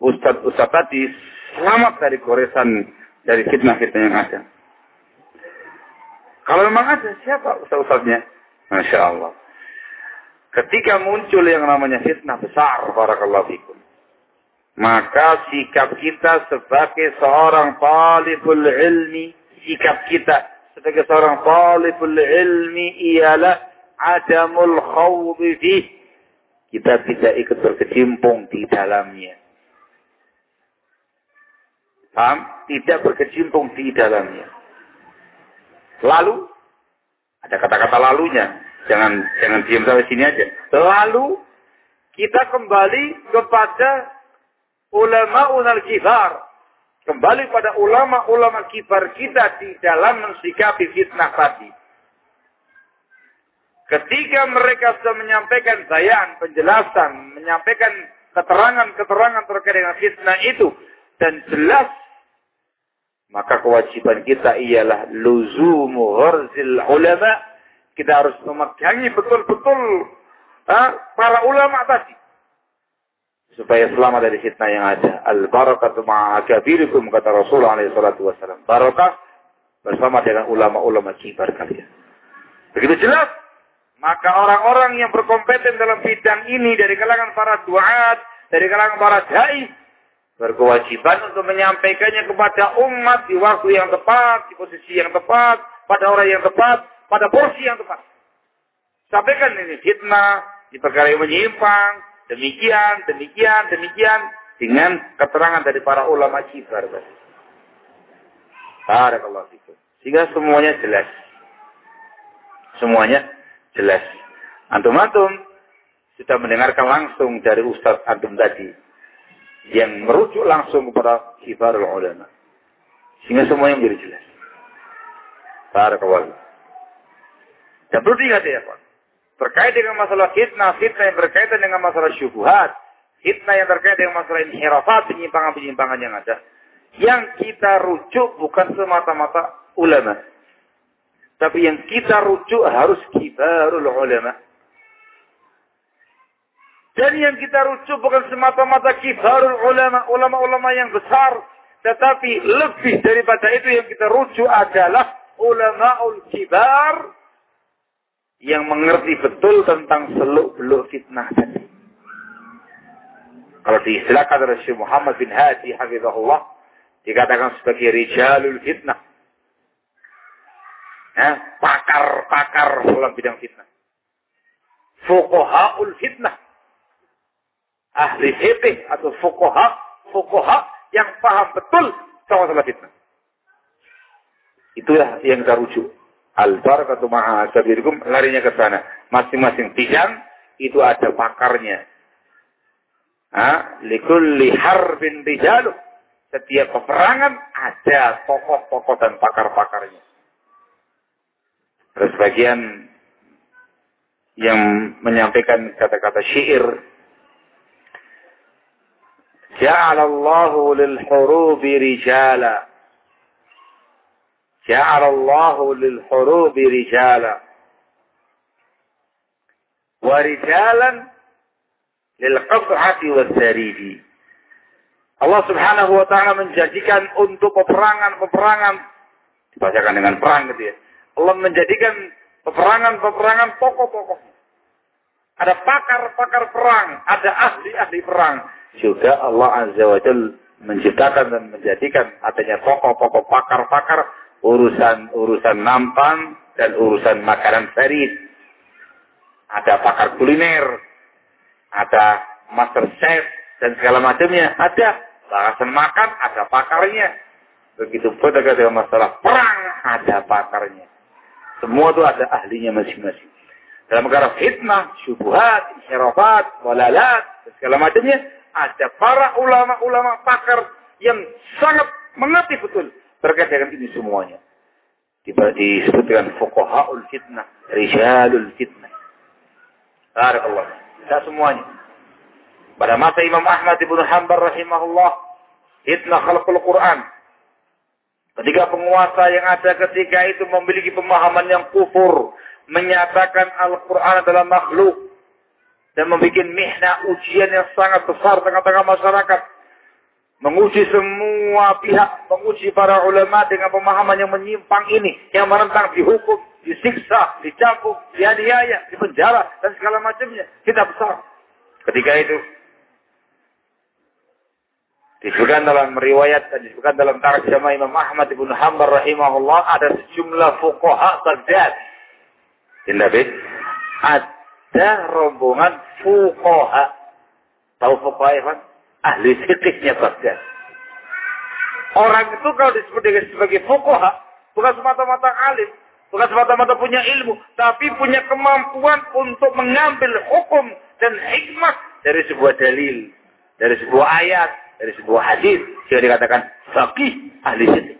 Speaker 1: Ustadz-ustadz tadi selamat dari goresan dari fitnah-fitnah yang ada. Kalau memang ada, siapa ustaz-ustaznya? Masya Allah. Ketika muncul yang namanya fitnah besar, barakallahu fikum. Maka sikap kita sebagai seorang talibul ilmi, sikap kita sebagai seorang talibul ilmi ialah adamul khawdi Kita tidak ikut berkecimpung di dalamnya. Paham? Tidak berkecimpung di dalamnya. Lalu, ada kata-kata lalunya. Jangan jangan diam sampai sini aja. Lalu, kita kembali kepada ulama unal kibar. Kembali pada ulama-ulama kibar kita di dalam mensikapi fitnah tadi. Ketika mereka sudah menyampaikan bayan, penjelasan, menyampaikan keterangan-keterangan terkait dengan fitnah itu, dan jelas maka kewajiban kita ialah luzumu gharzil ulama. Kita harus memegangi betul-betul para ulama tadi. Supaya selamat dari fitnah yang ada. Al-barakatu ma'akabirikum kata Rasulullah SAW. Barakah bersama dengan ulama-ulama kibar kalian. Begitu jelas. Maka orang-orang yang berkompeten dalam bidang ini dari kalangan para duat, dari kalangan para dai, berkewajiban untuk menyampaikannya kepada umat di waktu yang tepat, di posisi yang tepat, pada orang yang tepat, pada porsi yang tepat. Sampaikan ini fitnah, di perkara yang menyimpang, demikian, demikian, demikian, dengan keterangan dari para ulama kibar. Barakallahu fikum. Sehingga semuanya jelas. Semuanya jelas. Antum-antum sudah mendengarkan langsung dari Ustadz Antum tadi yang merujuk langsung kepada kibarul ulama. Sehingga semuanya menjadi jelas. Barakallahu. Dan perlu diingat ya Pak. Terkait dengan masalah fitnah, fitnah yang berkaitan dengan masalah syubuhat, fitnah yang terkait dengan masalah inhirafat, penyimpangan-penyimpangan yang ada. Yang kita rujuk bukan semata-mata ulama. Tapi yang kita rujuk harus kibarul ulama. Dan yang kita rujuk bukan semata-mata kibarul ulama, ulama-ulama yang besar. Tetapi lebih daripada itu yang kita rujuk adalah ulamaul kibar yang mengerti betul tentang seluk-beluk fitnah tadi. Kalau diistilahkan oleh Syekh Muhammad bin Hadi hafizahullah dikatakan sebagai rijalul fitnah. Ya, pakar-pakar dalam bidang fitnah. Fuqahaul fitnah ahli fikih atau fukoha, fukoha yang paham betul sama masalah fitnah. Itulah yang kita rujuk. Al-barakatu ma'a sabirikum larinya ke sana. Masing-masing bidang itu ada pakarnya. Ha? Likulli harbin rijalu. Setiap peperangan ada tokoh-tokoh dan pakar-pakarnya. Ada sebagian yang menyampaikan kata-kata syair Ja'ala Allah lil hurubi rijala. Ja'ala Allah lil hurubi rijala. Wa rijalan lil qaf'ati was saridi Allah Subhanahu wa taala menjanjikan untuk peperangan-peperangan dibacakan dengan perang gitu ya. Allah menjadikan peperangan-peperangan pokok-pokok. Ada pakar-pakar perang, ada ahli-ahli perang juga Allah Azza wa Jal menciptakan dan menjadikan adanya pokok-pokok pakar-pakar urusan-urusan nampan dan urusan makanan farid. Ada pakar kuliner, ada master chef dan segala macamnya. Ada bahasan makan, ada pakarnya. Begitu pun dengan masalah perang, ada pakarnya. Semua itu ada ahlinya masing-masing. Dalam perkara fitnah, syubuhat, syarafat, walalat, segala macamnya, ada para ulama-ulama pakar yang sangat mengerti betul terkait dengan ini semuanya. Disebutkan fuqaha'ul fitnah, rijalul fitnah. Barakallah. Tidak semuanya. Pada masa Imam Ahmad ibn Hanbal rahimahullah, fitnah khalqul Quran. Ketika penguasa yang ada ketika itu memiliki pemahaman yang kufur, menyatakan Al-Quran adalah makhluk, dan membuat mihna ujian yang sangat besar tengah-tengah masyarakat menguji semua pihak, menguji para ulama dengan pemahaman yang menyimpang ini, yang menentang dihukum, disiksa, dicambuk, dianiaya, dipenjara, dan segala macamnya. Kita besar. Ketika itu, disebutkan dalam riwayat dan disebutkan dalam tarjamah Imam Ahmad ibn Hanbal rahimahullah ada sejumlah fuqaha Baghdad. Nabi ada rombongan fuqaha. Tahu fuqaha ya, ahli fikihnya Baghdad. Orang itu kalau disebut sebagai fukoha, bukan semata-mata alim, bukan semata-mata punya ilmu, tapi punya kemampuan untuk mengambil hukum dan hikmah dari sebuah dalil, dari sebuah ayat, dari sebuah hadis, sehingga dikatakan fakih ahli fikih.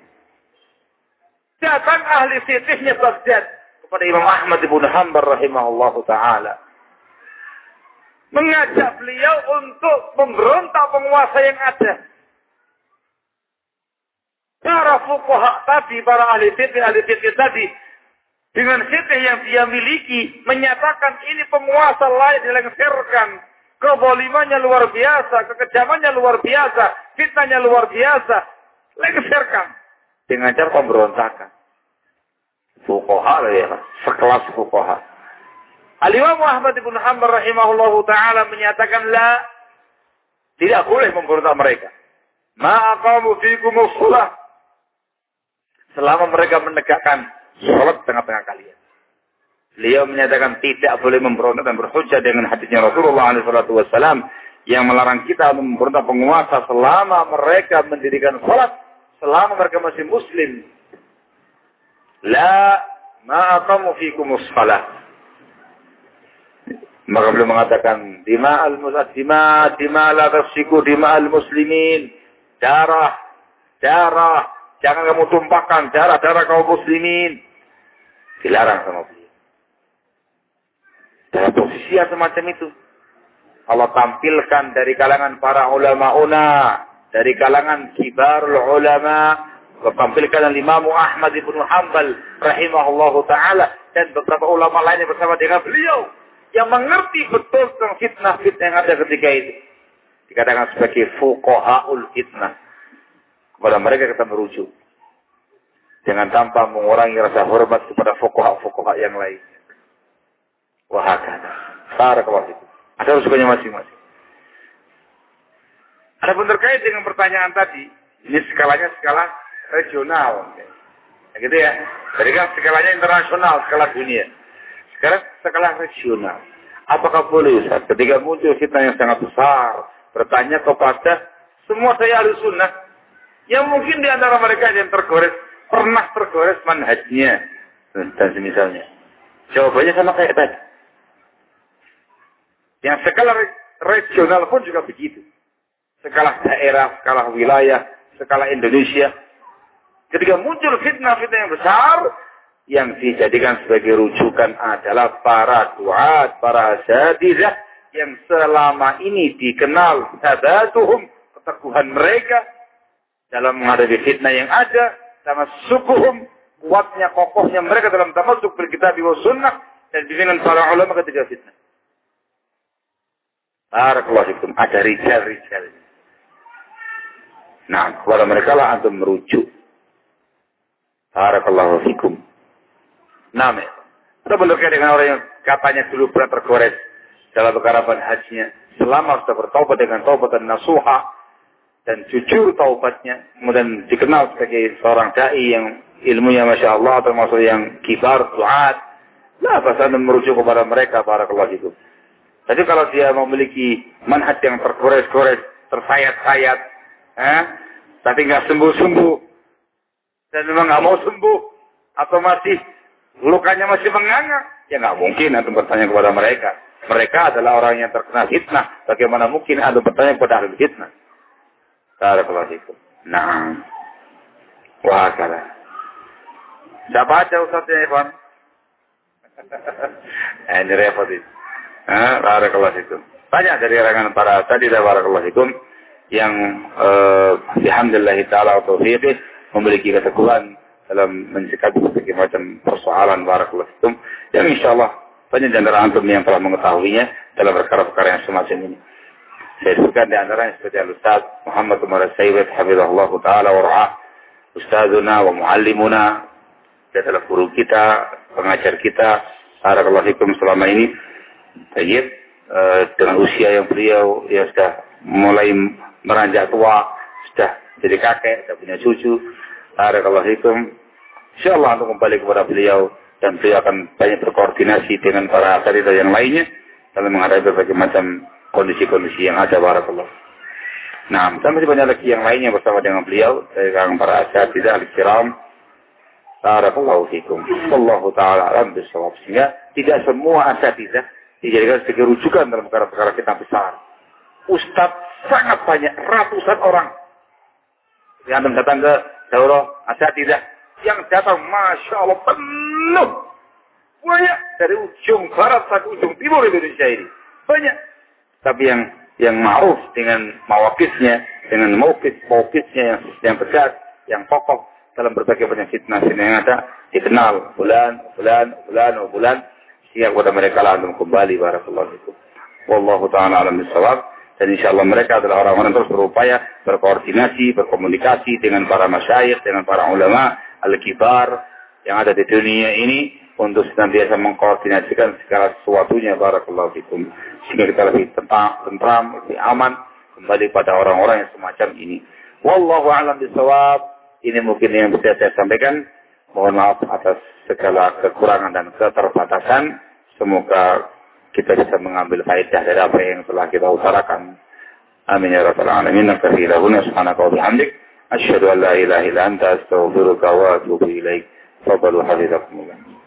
Speaker 1: Datang ahli fikihnya Baghdad kepada Imam Ahmad bin Hanbal rahimahullahu taala mengajak beliau untuk memberontak penguasa yang ada. Para fukoha tadi, para ahli fikih, ahli fikih tadi, dengan fikih yang dia miliki, menyatakan ini penguasa lain dilengsarkan. Kebolimannya luar biasa, kekejamannya luar biasa, fitnahnya luar biasa. Lengsarkan. Dengan cara pemberontakan. Fukoha ya, sekelas fukoha. Al-Imam Ahmad bin Hanbal rahimahullah taala menyatakan la tidak boleh memberontak mereka. Ma aqamu fikum shalah. Selama mereka menegakkan salat tengah-tengah kalian. Beliau menyatakan tidak boleh memberontak dan berhujjah dengan hadisnya Rasulullah SAW yang melarang kita memberontak penguasa selama mereka mendirikan salat, selama mereka masih muslim. La ma aqamu fikum shalah maka beliau mengatakan, dima al dima dima la tafsiku dima al muslimin. Darah, darah, jangan kamu tumpahkan darah-darah kaum muslimin. Dilarang sama beliau. Yang semacam itu. Allah tampilkan dari kalangan para ulama una, dari kalangan kibar ulama, tampilkan Imam Ahmad ibn Hanbal rahimahullahu taala dan beberapa ulama lainnya bersama dengan beliau yang mengerti betul tentang fitnah-fitnah yang ada ketika itu. Dikatakan sebagai fuqaha'ul fitnah. Kepada mereka kita merujuk. Jangan tanpa mengurangi rasa hormat kepada fuqaha-fuqaha yang lain. Wahakana. Barakallahu itu. Ada rusuknya masing-masing. Ada pun terkait dengan pertanyaan tadi, ini skalanya skala regional. Ya, gitu ya. Jadi kan skalanya internasional, skala dunia. Sekarang skala regional. Apakah boleh Ustaz ketika muncul fitnah yang sangat besar bertanya kepada semua saya ahli sunnah yang mungkin di antara mereka yang tergores pernah tergores manhajnya dan semisalnya. Jawabannya sama kayak tadi. Yang skala regional pun juga begitu. Skala daerah, skala wilayah, skala Indonesia. Ketika muncul fitnah-fitnah yang besar, yang dijadikan sebagai rujukan adalah para duat, para asatidzah yang selama ini dikenal sabatuhum, keteguhan mereka dalam menghadapi fitnah yang ada, sama sukuhum, kuatnya, kokohnya mereka dalam termasuk berkitab wa sunnah dan bimbingan para ulama ketika fitnah. Barakallahu Ada rijal-rijal. Nah, kepada mereka lah antum merujuk. Barakallahu fikum. Nama. Kita dengan orang yang katanya dulu pernah tergores dalam bekarapan hajinya. Selama sudah bertaubat dengan taubat dan nasuha dan jujur taubatnya, kemudian dikenal sebagai seorang dai yang ilmunya masya Allah termasuk yang kibar, duat, lah bahasa merujuk kepada mereka para kelas itu. Jadi kalau dia memiliki manhaj yang tergores-gores, tersayat-sayat, eh, tapi nggak sembuh-sembuh, dan memang nggak mau sembuh, atau masih lukanya masih menganga, ya nggak mungkin antum bertanya kepada mereka. Mereka adalah orang yang terkena fitnah. Bagaimana mungkin antum bertanya kepada ahli fitnah? Barakallahu Nah. Wah, kalah. Siapa aja Ustaznya Ivan? eh, <laughs> ini repot itu. Eh, barakallah itu. Banyak dari kalangan para tadi dan barakallah itu yang eh, alhamdulillah taala atau memiliki keteguhan dalam mencegah berbagai macam persoalan barakallah itu yang insyaallah banyak di antum yang telah mengetahuinya dalam perkara-perkara yang semacam ini. Saya sebutkan di antaranya seperti Al-Ustaz Muhammad Umar Sayyid Habibullah Ta'ala wa ra'ah Ustazuna wa muallimuna dia adalah guru kita, pengajar kita Barakallahu fikum selama ini Tayyib uh, dengan usia yang beliau ya sudah mulai meranjak tua sudah jadi kakek, sudah punya cucu Barakallahu fikum InsyaAllah untuk kembali kepada beliau dan beliau akan banyak berkoordinasi dengan para asatidah yang lainnya dalam menghadapi berbagai macam kondisi-kondisi yang ada barakallah. Nah, dan masih banyak lagi yang lainnya bersama dengan beliau dari kalangan para asatidah al-kiram. Barakallahu fikum. Allah taala alam bisawab. Sehingga tidak semua asatidah dijadikan sebagai rujukan dalam perkara-perkara kita besar. Ustadz sangat banyak, ratusan orang. Yang datang ke daurah asatidah yang datang Masya Allah penuh. Banyak dari ujung barat sampai ujung timur Indonesia ini. Banyak. Tapi yang yang ma'ruf dengan mawakisnya, dengan maukis, maukisnya yang, yang besar, yang kokoh dalam berbagai macam fitnah yang ada, dikenal bulan, bulan, bulan, bulan, sehingga kepada mereka lah kembali barakallahu fikum. Wallahu ta'ala alam bisawab. Dan insya Allah mereka adalah orang-orang terus berupaya berkoordinasi, berkomunikasi dengan para masyayikh, dengan para ulama, al-kibar yang ada di dunia ini untuk senantiasa mengkoordinasikan segala sesuatunya barakallahu fikum sehingga kita lebih tentram, tentram lebih aman kembali pada orang-orang yang semacam ini. Wallahu a'lam bisawab. Ini mungkin yang bisa saya sampaikan. Mohon maaf atas segala kekurangan dan keterbatasan. Semoga kita bisa mengambil faedah dari apa yang telah kita utarakan. Amin ya rabbal alamin. Kafilahuna subhanaka wa bihamdik. Asyhadu an la ilaha illa anta astaghfiruka wa atubu ilaik. Fadlu hafizakumullah.